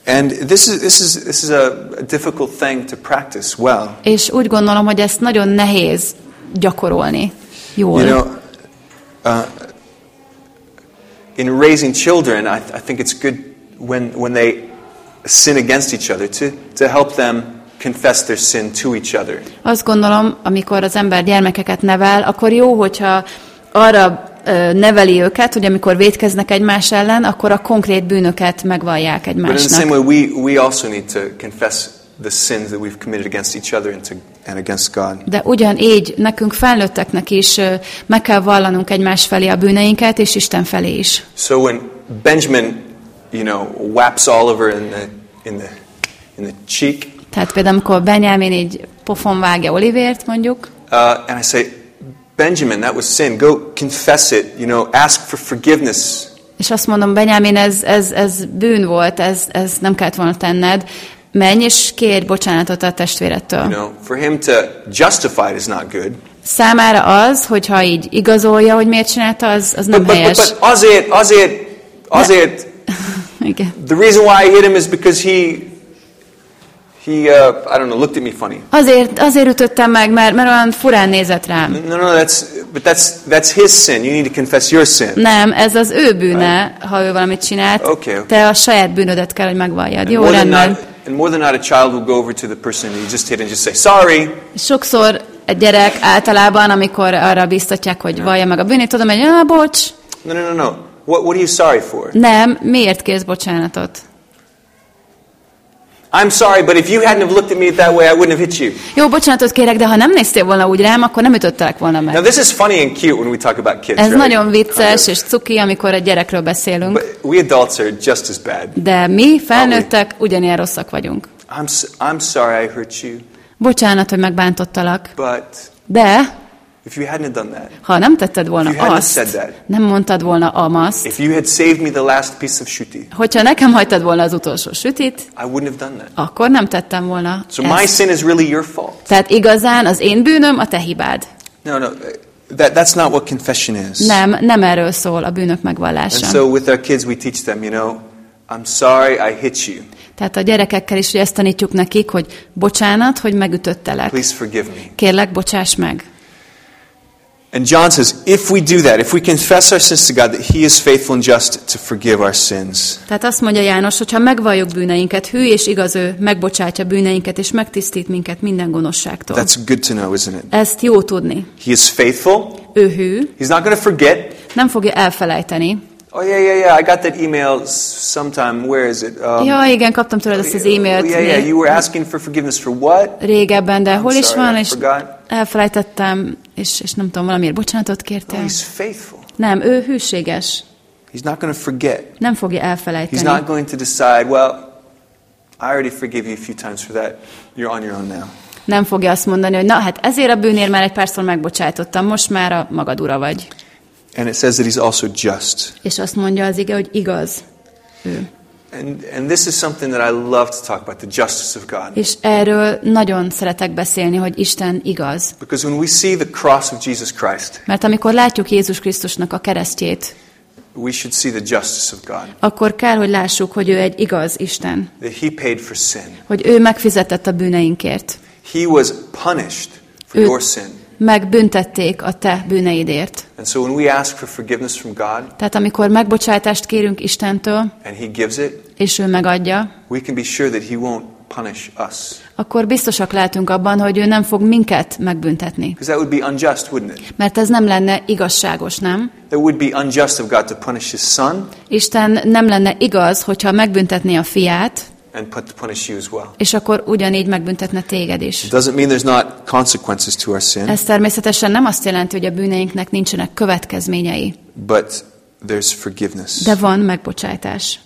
and this is this is this is a difficult thing to practice well. És úgy gondolom, hogy ezt nagyon nehéz gyakorolni jól. You know, uh, in raising children, I, I think it's good when when they sin against each other to to help them confess their sin to each other. Azt gondolom, amikor az ember gyermekeket nevel, akkor jó, hogyha arra neveli őket, hogy amikor védkeznek egymás ellen, akkor a konkrét bűnöket megvallják But in the same egymásnak. way, we we also need to confess the sins that we've committed against each other and, to, and against God. De ugyanígy nekünk felnőtteknek is meg kell vallanunk egymás felé a bűneinket, és Isten felé is. So when Benjamin, you know, whaps Oliver in the in the in the cheek, Tehát például, amikor Benyámin így pofon vágja Olivért, mondjuk, uh, and I say, Benjamin, that was sin. Go confess it. You know, ask for forgiveness. és azt mondom, Benyámin, ez, ez, ez bűn volt, ez, ez nem kellett volna tenned, menj és kérj bocsánatot a testvérettől. You know, for him to justify it is not good. Számára az, hogyha így igazolja, hogy miért csinálta, az, az nem But, but, but, helyes. but azért, azért, azért, Igen. the reason why I hit him is because he, he, uh, I don't know, looked at me funny. Azért, azért ütöttem meg, mert, mert olyan furán nézett rám. No, no, that's, but that's, that's his sin. You need to confess your sin. Nem, ez az ő bűne, ha ő valamit csinált. Okay, okay. Te a saját bűnödet kell, hogy megvalljad. And Jó, rendben. not, and more than not, a child will go over to the person you just hit and just say, sorry. Sokszor egy gyerek általában, amikor arra biztatják, hogy vallja meg a bűnét, tudom, hogy ah, bocs, No, no, no, no. What, what are you sorry for? nem, miért kérsz bocsánatot? I'm sorry, but if you hadn't have looked at me that way, I wouldn't have hit you. Jó, bocsánatot kérek, de ha nem néztél volna úgy rám, akkor nem ütöttelek volna Now, meg. this is funny and cute when we talk about kids, Ez right? nagyon vicces Kind és cuki, amikor egy gyerekről beszélünk. But we adults are just as bad. de mi felnőttek ugyanilyen rosszak vagyunk. I'm, I'm sorry I hurt you, Bocsánat, hogy megbántottalak, but de if you hadn't done that, ha nem tetted volna If you hadn't said azt, that. nem mondtad volna amaszt, if you had saved me the last piece of shuti, hogyha nekem hagytad volna az utolsó sütit, I wouldn't have done that. akkor nem tettem volna So my ezt. sin is really your fault. Tehát igazán az én bűnöm a te hibád. No, no, that, that's not what confession is. Nem, nem erről szól a bűnök And megvallása. so with our kids, we teach them, you know, I'm sorry I hit you. Tehát a gyerekekkel is ugye ezt tanítjuk nekik, hogy bocsánat, hogy megütöttelek. Please forgive me. Kérlek, bocsáss meg. And John says, if we do that, if we confess our sins to God, that He is faithful and just to forgive our sins. Tehát azt mondja János, hogy ha megvalljuk bűneinket, hű és igaz ő, megbocsátja bűneinket, és megtisztít minket minden gonoszságtól. That's good to know, isn't it? Ezt jó tudni. He is faithful. Ő hű, He's not going to forget. nem fogja elfelejteni. Oh yeah, yeah, yeah. I got that email sometime. Where is it? Um, Ja, igen, kaptam tőled ezt az e-mailt yeah, yeah. You were asking for forgiveness for what? régebben, de hol is sorry, van, I és forgot. Elfelejtettem, és, és nem tudom, valamiért bocsánatot he's faithful. Nem, ő hűséges. He's not going to forget. Nem fogja He's elfelejteni. not going to decide, well, I already forgive you a few times for that. You're on your own now. Nem fogja azt mondani, hogy na hát ezért a bűnért már egy párszor megbocsájtottam, most már a magad ura vagy. And it says that he's also just. És azt mondja az ige, hogy igaz ő. And, and this is something that I love to talk about, the justice of God. És erről nagyon szeretek beszélni, hogy Isten igaz. Because when we see the cross of Jesus Christ, Mert amikor látjuk Jézus Krisztusnak a keresztjét, we should see the justice of God. akkor kell, hogy lássuk, hogy ő egy igaz Isten. That he paid for sin. Hogy ő megfizetett a bűneinkért. He was punished for Ő- your sin. Megbüntették a te bűneidért. And so when we ask for forgiveness from God Tehát amikor megbocsátást kérünk Istentől, and he gives it, és ő megadja, we can be sure that he won't punish us. akkor biztosak lehetünk abban, hogy ő nem fog minket megbüntetni. That would be unjust, wouldn't it? Mert ez nem lenne igazságos, nem? That would be unjust of God to punish his son Isten nem lenne igaz, hogyha megbüntetné a fiát, and put, punish you as well. és akkor ugyanígy megbüntetne téged is. It doesn't mean there's not consequences to our sin, Ez természetesen nem azt jelenti, hogy a bűneinknek nincsenek következményei, but there's forgiveness de van megbocsátás,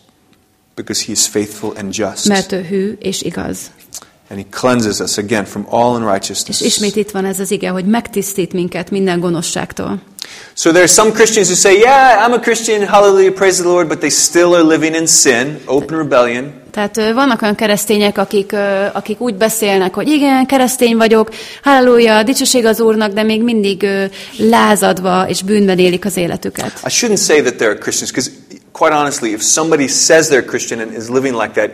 because he is faithful and just. mert ő hű és igaz. And he cleanses us again from all És unrighteousness. ismét itt van ez az ige, hogy megtisztít minket minden gonoszságtól. So there are some Christians who say, Yeah, I'm a Christian, hallelujah, praise the Lord, but they still are living in sin, open rebellion. Tehát vannak olyan keresztények, akik, akik úgy beszélnek, hogy igen, keresztény vagyok, halleluja, dicsőség az Úrnak, de még mindig lázadva és bűnben élik az életüket. I shouldn't say that they're Christians because, quite honestly, if somebody says they're Christian and is living like that,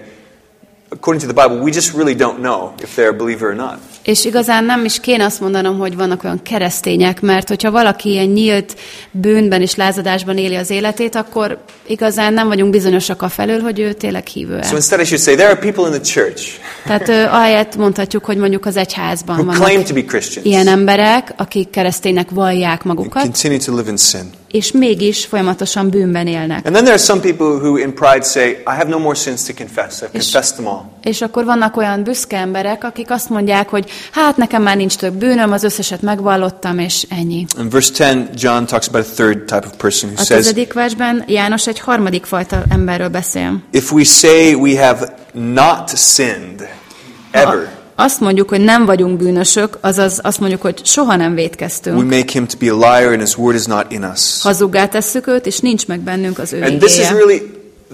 according to the Bible, we just really don't know if they're a believer or not. És igazán nem is kéne azt mondanom, hogy vannak olyan keresztények, mert hogyha valaki ilyen nyílt bűnben és lázadásban éli az életét, akkor igazán nem vagyunk bizonyosak a felől, hogy ő tényleg hívő So instead, I should say there are people in the church Tehát ö, ahelyett mondhatjuk, hogy mondjuk az egyházban who claim vannak to be Christians ilyen emberek, akik kereszténynek vallják magukat, continue to live in sin. És mégis folyamatosan bűnben élnek. And then there are some people who, in pride, say, I have no more sins to confess. I've confessed them all. És akkor vannak olyan büszke emberek, akik azt mondják, hogy hát nekem már nincs több bűnöm, az összeset megvallottam, és ennyi. In verse 10, John talks about a third type of person who A says, tizedik versben János egy harmadik fajta emberről beszél. If we say we have not sinned, ever, azt mondjuk, hogy nem vagyunk bűnösök, azaz azt mondjuk, hogy soha nem we védkeztünk. make him to be a liar and his word is not in us. Hazuggá tesszük őt, és nincs meg bennünk az ő And this is really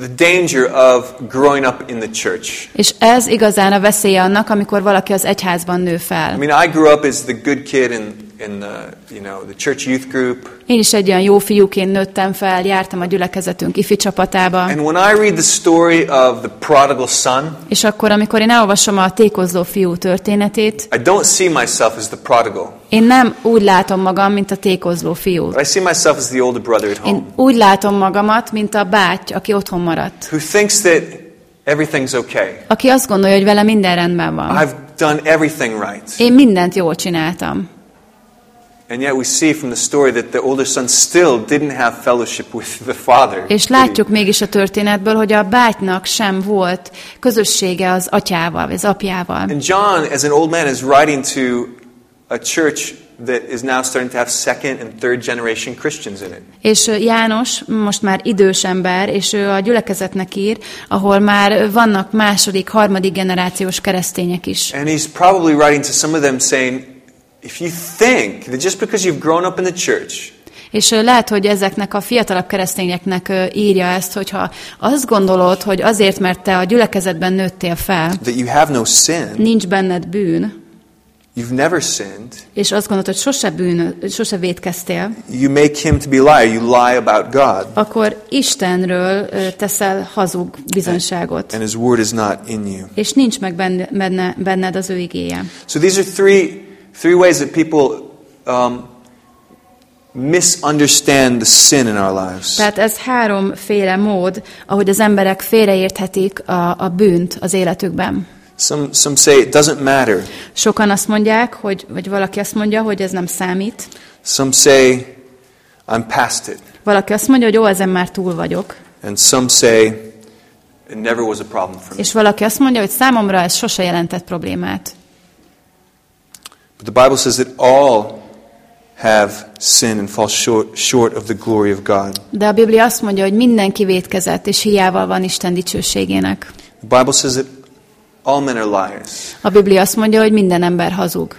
the danger of growing up in the church. És ez igazán a veszélye annak, amikor valaki az egyházban nő I fel. mean, I grew up as the good kid in, in the, you know, the church youth group. Én is egy olyan jó fiúként nőttem fel, jártam a gyülekezetünk ifi csapatába, And when I read the story of the prodigal son, és akkor, amikor én elolvasom a tékozló fiú történetét, I don't see myself as the prodigal. én nem úgy látom magam, mint a tékozló fiú. But I see myself as the older brother at home Én úgy látom magamat, mint a báty, aki otthon maradt. who thinks that everything's okay. Aki azt gondolja, hogy vele minden rendben van. I've done everything right. Én mindent jól csináltam. And yet we see from the story that the older son still didn't have fellowship with the father. És látjuk mégis a történetből, hogy a bátynak sem volt közössége az atyával, az apjával. And John, as an old man, is writing to a church that is now starting to have second and third generation Christians in it. És ö, János most már idős ember, és ő a gyülekezetnek ír, ahol már vannak második, harmadik generációs keresztények is. And he's probably writing to some of them saying, if you think that just because you've grown up in the church, És lehet, hogy ezeknek a fiatalabb keresztényeknek írja ezt, hogyha azt gondolod, hogy azért, mert te a gyülekezetben nőttél fel, that you have no sin, nincs benned bűn, you've never sinned, és azt gondolod, hogy sose, bűn, sose védkeztél, you make him to be liar, you lie about God, akkor Istenről teszel hazug bizonyságot, and his word is not in you. és nincs meg benne, benned az ő igéje. So these are three, three ways that people um, misunderstand the sin in our lives. Tehát ez háromféle mód, ahogy az emberek félreérthetik a, a bűnt az életükben. Some, some say it doesn't matter. Sokan azt mondják, hogy, vagy valaki azt mondja, hogy ez nem számít. Some say, I'm past it. Valaki azt mondja, hogy ó, ezen már túl vagyok. And some say, it never was a problem for me. És valaki azt mondja, hogy számomra ez sose jelentett problémát. But the Bible says that all have sinned and fall short, short of the glory of God. De a Biblia azt mondja, hogy mindenki vétkezett, és hiával van Isten dicsőségének. The Bible says that All men are liars. A Biblia azt mondja, hogy minden ember hazug.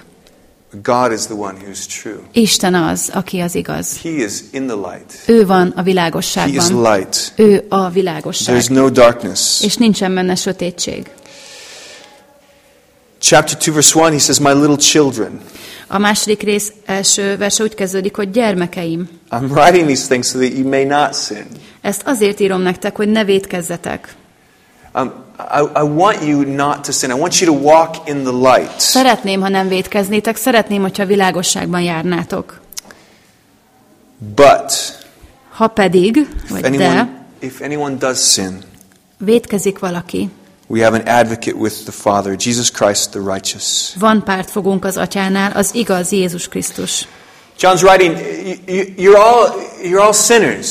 God is the one who's true. Isten az, aki az igaz. He is in the light. Ő van a He is világosságban. light. Ő a világosság. There's no darkness. És nincsen benne sötétség. Chapter 2, verse 1, he says, My little children. A második rész első verse úgy kezdődik, hogy gyermekeim. I'm writing these things so that you may not sin. Ezt azért írom nektek, hogy ne vétkezzetek. Um, I, I want you not to sin. I want you to walk in the light. Szeretném, ha nem vétkeznétek, szeretném, hogyha világosságban járnátok. But Ha pedig, if vagy de, anyone, if anyone does sin, vétkezik valaki, we have an advocate with the Father, Jesus Christ the righteous. van pártfogunk az atyánál, az igaz Jézus Krisztus. John's writing, "You- you- you're all, you're all sinners.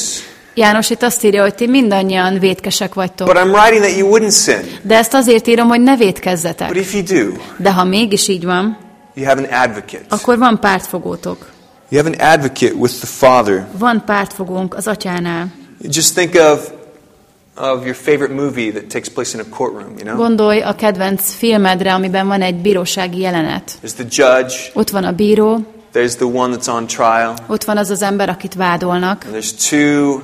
János itt azt írja, hogy ti mindannyian vétkesek vagytok. But I'm writing that you wouldn't sin. De ezt azért írom, hogy ne But vétkezzetek. if you do, De ha mégis így van, you have an advocate. akkor van pártfogótok. You have an advocate with the Father. Van pártfogónk az atyánál. Just think of, of your favorite movie that takes place in a courtroom, you know? Gondolj a kedvenc filmedre, amiben van egy bírósági jelenet. There's the judge, Ott van a bíró, there's the one that's on trial, ott van az az ember, akit vádolnak, and there's two,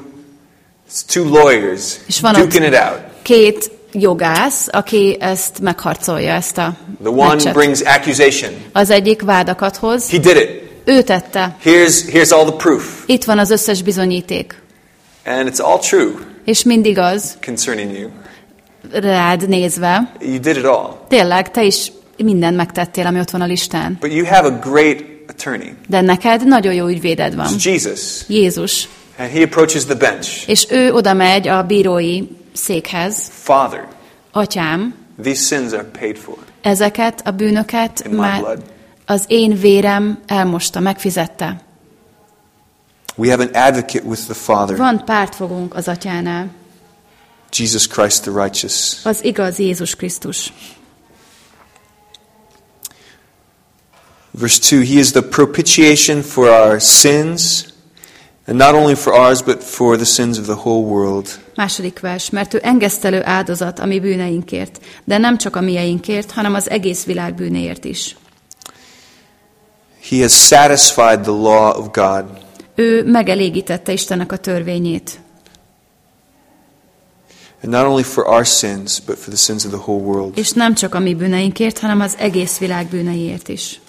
it's two lawyers És van duking it out. két jogász, aki ezt megharcolja, ezt a The one meccset. brings accusation. Az egyik vádakat hoz, He did it. ő tette. Here's, here's all the proof. Itt van az összes bizonyíték. And it's all true És mindig az, concerning you. rád nézve, You did it all. tényleg te is mindent megtettél, ami ott van a listán. But you have a great attorney. De neked nagyon jó ügyvéded van. It's Jesus. Jézus. And he approaches the bench. És ő oda megy a bírói székhez. Father, Atyám, these sins are paid for. ezeket a bűnöket már az én vérem elmosta, megfizette. We have an advocate with the Father, Van pártfogunk az atyánál, Jesus Christ the righteous. az igaz Jézus Krisztus. Verse 2 He is the propitiation for our sins, and not only for ours, but for the sins of the whole world. Második vers, mert ő engesztelő áldozat a mi bűneinkért, de nem csak a mieinkért, hanem az egész világ bűnéért is. He has satisfied the law of God. Ő megelégítette Istennek a törvényét. And not only for our sins, but for the sins of the whole world. És nem csak a mi bűneinkért, hanem az egész világ bűneiért is.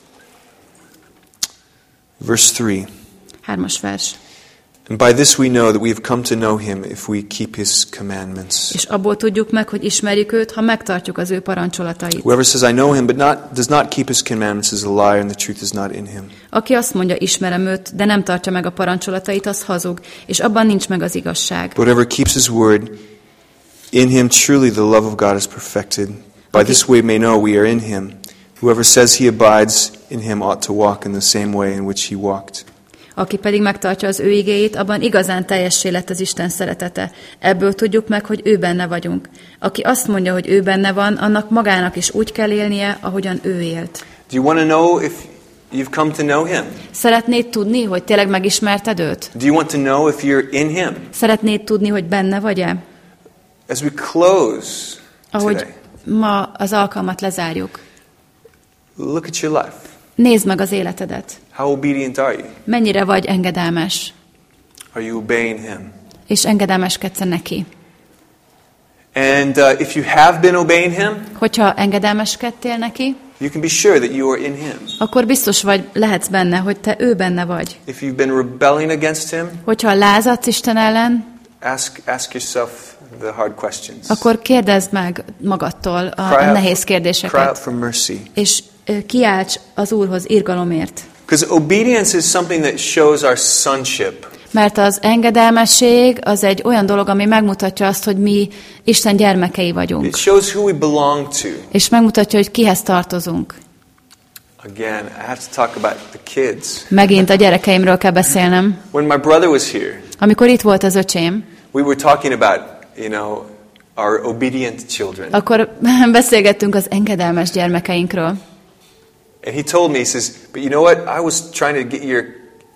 Verse 3 Hármas vers. And by this we know that we have come to know him if we keep his commandments. És abból tudjuk meg, hogy ismerjük őt, ha megtartjuk az ő parancsolatait. Whoever says, I know him, but not, does not keep his commandments is a liar, and the truth is not in him. Aki azt mondja, ismerem őt, de nem tartja meg a parancsolatait, az hazug, és abban nincs meg az igazság. But whoever keeps his word, in him truly the love of God is perfected. By Okay. this we may know we are in him. Whoever says he abides in him ought to walk in the same way in which he walked. Aki pedig megtartja az ő igéjét, abban igazán teljessé lett az Isten szeretete. Ebből tudjuk meg, hogy ő benne vagyunk. Aki azt mondja, hogy ő benne van, annak magának is úgy kell élnie, ahogyan ő élt. Do you want to know if you've come to know him? Szeretnéd tudni, hogy tényleg megismerted őt? Do you want to know if you're in him? Szeretnéd tudni, hogy benne vagy-e? As we close Ahogy today, ma az alkalmat lezárjuk. look at your life. Nézd meg az életedet. How obedient are you? Mennyire vagy engedelmes, Are you obeying him? és engedelmeskedsz neki. And uh, if you have been obeying him, Hogyha engedelmeskedtél neki, you can be sure that you are in him. akkor biztos vagy, lehetsz benne, hogy te ő benne vagy. If you've been rebelling against him, Hogyha lázadsz Isten ellen, ask, ask yourself the hard questions. akkor kérdezd meg magadtól a, Cry a nehéz Cry kérdéseket, out for mercy. és kiálts az Úrhoz irgalomért. Because obedience is something that shows our sonship. Mert az engedelmesség az egy olyan dolog, ami megmutatja azt, hogy mi Isten gyermekei It vagyunk. shows who we belong to. És megmutatja, hogy kihez tartozunk. Again, I have to talk about the kids. Megint a gyerekeimről kell beszélnem. When my brother was here, Amikor itt volt az öcsém, we were talking about, you know, our obedient children. akkor beszélgettünk az engedelmes gyermekeinkről. And he told me, he says, but you know what? I was trying to get your,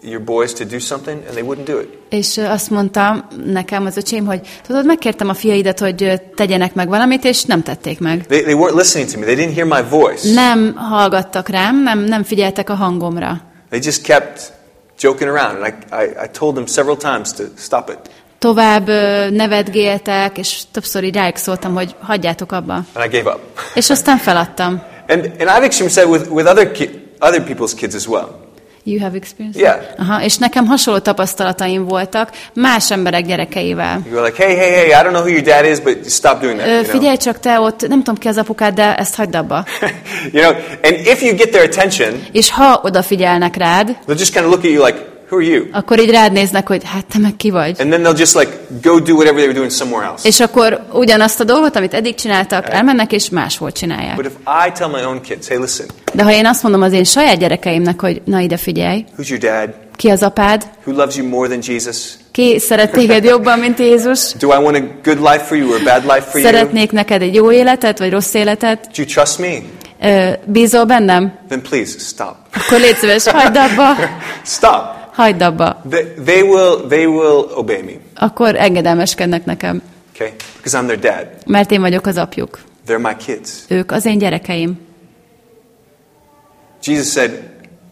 your boys to do something and they wouldn't do it. És azt mondta nekem az öcsém, hogy tudod, megkértem a fiaidat, hogy tegyenek meg valamit, és nem tették meg. They, they weren't listening to me. They didn't hear my voice. Nem hallgattak rám, nem, nem figyeltek a hangomra. They just kept joking around. And I, I, I told them several times to stop it. Tovább nevetgéltek, és többször így rájuk szóltam, hogy hagyjátok abba. And I gave up. És aztán feladtam. And, and I've experienced that with, with other, ki- other people's kids as well. You have experience? Yeah. Aha, és nekem hasonló tapasztalataim voltak más emberek gyerekeivel. You go like, hey, hey, hey, I don't know who your dad is, but stop doing that. Ö, You know? figyelj csak te ott, nem tudom ki az apukád, de ezt hagyd abba. you know, and if you get their attention, És ha odafigyelnek rád, they'll just kind of look at you like, who are you? akkor így rád néznek, hogy hát te meg ki vagy. And then they'll just like go do whatever they were doing somewhere else. És akkor ugyanazt a dolgot, amit eddig csináltak, elmennek és máshol csinálják. But if I tell my own kids, hey, listen, De ha én azt mondom az én saját gyerekeimnek, hogy na ide figyelj, who's your dad? ki az apád, Who loves you more than Jesus? ki szeret téged jobban, mint Jézus, Do I want a good life for you or a bad life for you? szeretnék neked egy jó életet, vagy rossz életet, Do you trust me? Ö, bízol bennem? Then please stop. Akkor légy szíves, hagyd abba, Stop. Hagyd abba. They, they will they will obey me. Akkor engedelmeskednek nekem, Okay? Because I'm their dad. mert én vagyok az apjuk. They're my kids. Ők az én gyerekeim. Jesus said,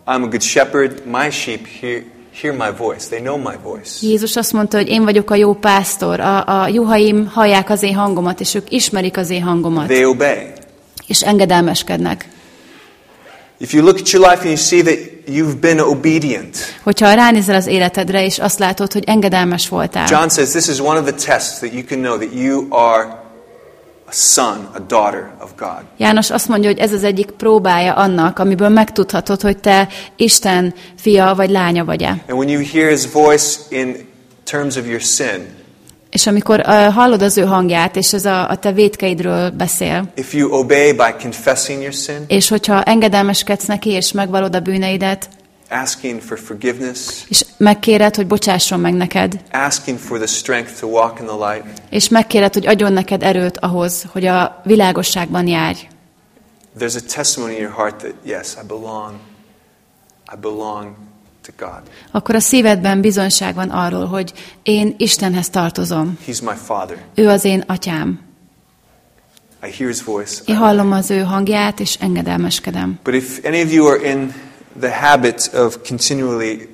I'm a good shepherd. My sheep hear, hear my voice. They know my voice. Jézus azt mondta, hogy én vagyok a jó pásztor, a, a juhaim hallják az én hangomat, és ők ismerik az én hangomat, They obey. és engedelmeskednek. If you look at your life and you see that you've been obedient, Hogyha ránézel az életedre, és azt látod, hogy engedelmes voltál, John says this is one of the tests that you can know that you are a son, a daughter of God. János azt mondja, hogy ez az egyik próbája annak, amiből megtudhatod, hogy te Isten fia vagy lánya vagy-e. And when you hear his voice in terms of your sin, És amikor uh, hallod az ő hangját, és ez a, a te védkeidről beszél, if you obey by confessing your sin, és hogyha engedelmeskedsz neki, és megvalod a bűneidet, asking for forgiveness, és megkéred, hogy bocsásson meg neked, asking for the strength to walk in the light, és megkéred, hogy adjon neked erőt ahhoz, hogy a világosságban járj. there's a testimony in your heart that yes, I belong. I belong to God. Akkor a szívedben bizonyság van arról, hogy én Istenhez tartozom. He's my father. Ő az én atyám. I hear his voice. Én hallom az ő hangját, és engedelmeskedem. But if any of you are in the habit of continually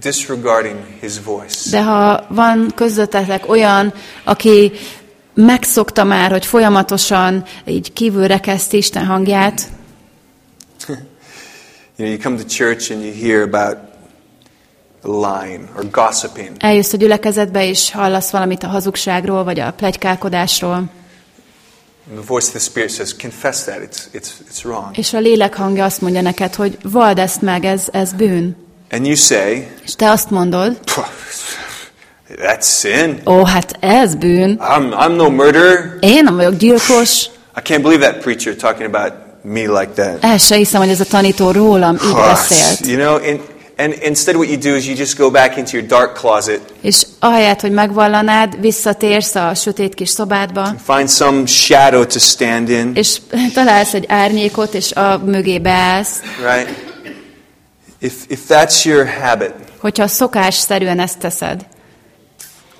disregarding his voice, De ha van közöttetek olyan, aki megszokta már, hogy folyamatosan így kívülre kezdte Isten hangját, you know, you come to church and you hear about lying or gossiping. eljössz a gyülekezetbe, és hallasz valamit a hazugságról, vagy a plegykálkodásról, the voice of the Spirit says, confess that. It's, it's, it's wrong. és a lélek hangja azt mondja neked, hogy vald ezt meg, ez, ez bűn. And you say, És te azt mondod, that's sin. ó, hát ez bűn, I'm, I'm no murderer. én nem vagyok gyilkos, I can't believe that preacher talking about me like that. el se hiszem, hogy ez a tanító rólam így beszélt. You know, and, and instead what you do is you just go back into your dark closet, És ahelyett, hogy megvallanád, visszatérsz a sötét kis szobádba, find some shadow to stand in, és találsz egy árnyékot, és a mögé beállsz. right? If, if that's your habit, Hogyha szokásszerűen ezt teszed,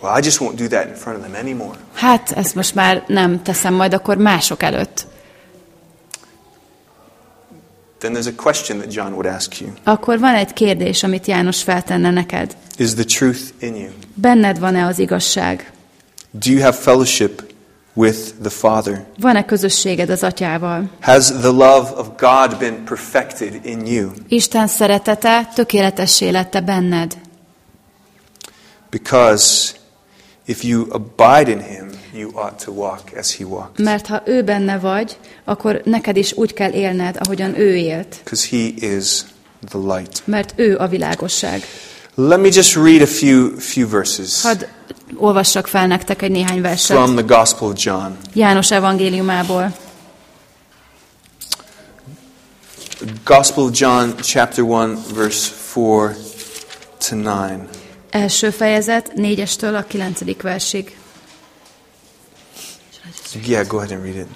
well, I just won't do that in front of them anymore. hát ezt most már nem teszem majd akkor mások előtt, Then there's a question that John would ask you akkor van egy kérdés, amit János feltenne neked. Is the truth in you? Benned van-e az igazság? Do you have fellowship with the Father? Van-e közösséged az atyával? Has the love of God been perfected in you? Isten szeretete tökéletessé lette benned. Because if you abide in Him, you ought to walk as He walked. Mert ha ő benne vagy, akkor neked is úgy kell élned, ahogyan ő élt. Because He is the light. Mert ő a világosság. Let me just read a few, few verses Hadd olvassak fel nektek egy néhány verset from the Gospel of John. János evangéliumából. Gospel of John, chapter 1, verse 4 to 9. Első fejezet, négyestől a kilencedik versig. Yeah, go ahead and read it.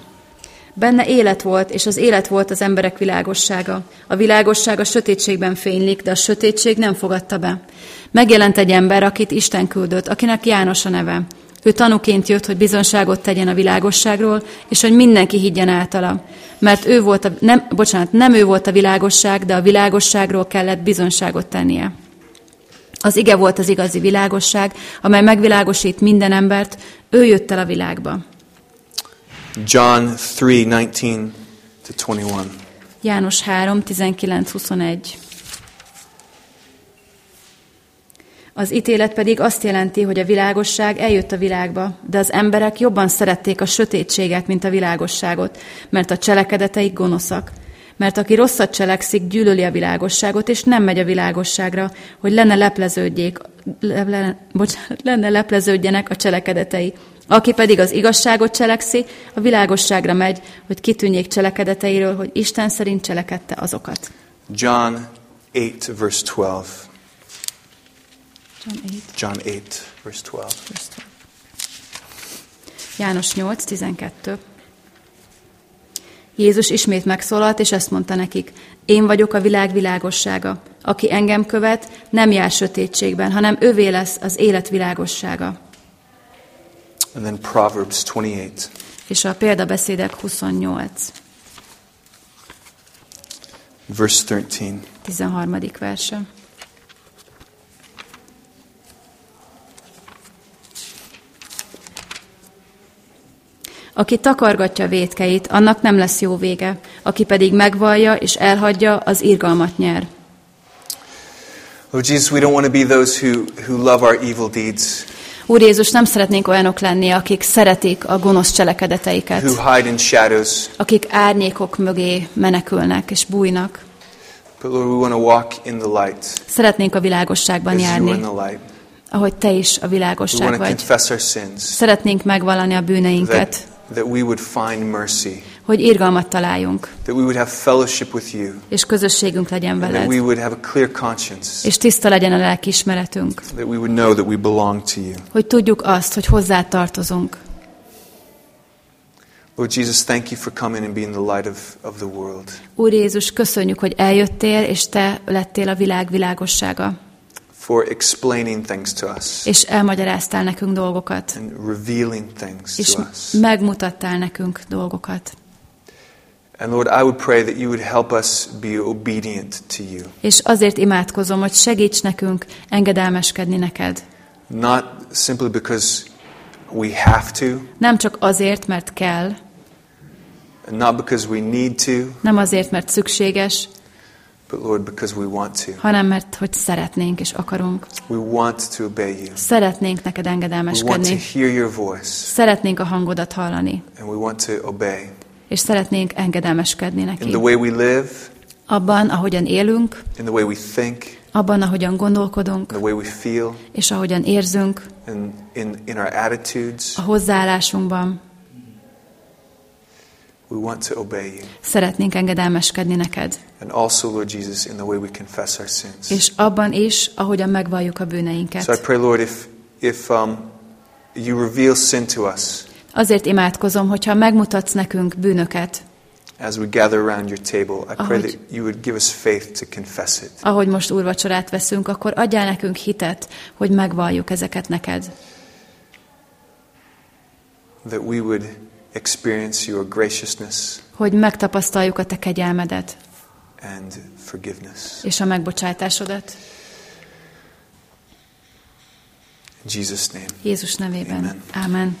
Benne élet volt, és az élet volt az emberek világossága. A világosság a sötétségben fénylik, de a sötétség nem fogadta be. Megjelent egy ember, akit Isten küldött, akinek János a neve. Ő tanuként jött, hogy bizonságot tegyen a világosságról, és hogy mindenki higgyen általa. Mert ő volt a, nem, bocsánat, nem ő volt a világosság, de a világosságról kellett bizonságot tennie. Az ige volt az igazi világosság, amely megvilágosít minden embert, ő jött el a világba. John 3 19 to 21. János 3, 19, 21. Az ítélet pedig azt jelenti, hogy a világosság eljött a világba, de az emberek jobban szerették a sötétséget, mint a világosságot, mert a cselekedeteik gonoszak. Mert aki rosszat cselekszik, gyűlöli a világosságot, és nem megy a világosságra, hogy lenne lepleződjék, le, le, bocsánat, lenne lepleződjenek a cselekedetei. Aki pedig az igazságot cselekszi, a világosságra megy, hogy kitűnjék cselekedeteiről, hogy Isten szerint cselekedte azokat. John 8, verse 12. John 8. John 8, verse 12. János 8, 12. Jézus ismét megszólalt, és ezt mondta nekik, én vagyok a világ világossága. Aki engem követ, nem jár sötétségben, hanem ővé lesz az élet világossága. And then Proverbs 28. És a példabeszédek 28, Verse 13. 13. verse. Aki takargatja védkeit, annak nem lesz jó vége. Aki pedig megvallja és elhagyja, az irgalmat nyer. Lord Jesus, we don't want to be those who, who love our evil deeds, Úr Jézus, nem szeretnénk olyanok lenni, akik szeretik a gonosz cselekedeteiket, who hide in shadows, akik árnyékok mögé menekülnek és bújnak. but Lord, we want to walk in the light. Szeretnénk a világosságban járni, ahogy Te is a világosság vagy. sins, Szeretnénk megvallani a bűneinket, that, that we would find mercy, hogy irgalmat találjunk, that we would have fellowship with you, és közösségünk legyen and that veled, we would have a clear conscience, és tiszta legyen a lelkiismeretünk, that we would know that we belong to you. hogy tudjuk azt, hogy hozzá tartozunk. Lord Jesus, thank you for coming and being the light of, of the world. Úr Jézus, köszönjük, hogy eljöttél, és Te lettél a világ világossága, for explaining things to us és elmagyaráztál nekünk dolgokat, and revealing things és to us. megmutattál nekünk dolgokat. And Lord, I would pray that you would help us be obedient to you, És azért imádkozom, hogy segíts nekünk engedelmeskedni neked. not simply because we have to, Nem csak azért, mert kell, not because we need to, nem azért, mert szükséges, but Lord, because we want to. hanem mert hogy szeretnénk és akarunk. We want to obey you. Szeretnénk neked We want to engedelmeskedni. hear your voice, Szeretnénk a hangodat hallani, and we want to obey. És szeretnénk engedelmeskedni In neki. the way we live, Abban, ahogyan élünk, in the way we think, abban, ahogyan gondolkodunk, in the way we feel, és ahogyan érzünk, and in, in our attitudes, a hozzáállásunkban. we want to obey you. Szeretnénk engedelmeskedni neked. And also, Lord Jesus, in the way we confess our sins. És abban is, ahogyan megvalljuk a So I bűneinket. pray, Lord, if, if um, you reveal sin to us Azért imádkozom, hogyha megmutatsz nekünk bűnöket, as we gather around your table, I pray Ahogy- that you would give us faith to confess it. ahogy most úrvacsorát veszünk, akkor adjál nekünk hitet, hogy megvalljuk ezeket neked. That we would experience your graciousness Hogy megtapasztaljuk a te kegyelmedet and forgiveness. és a megbocsátásodat. In Jesus' name. Jézus nevében. Amen. Amen.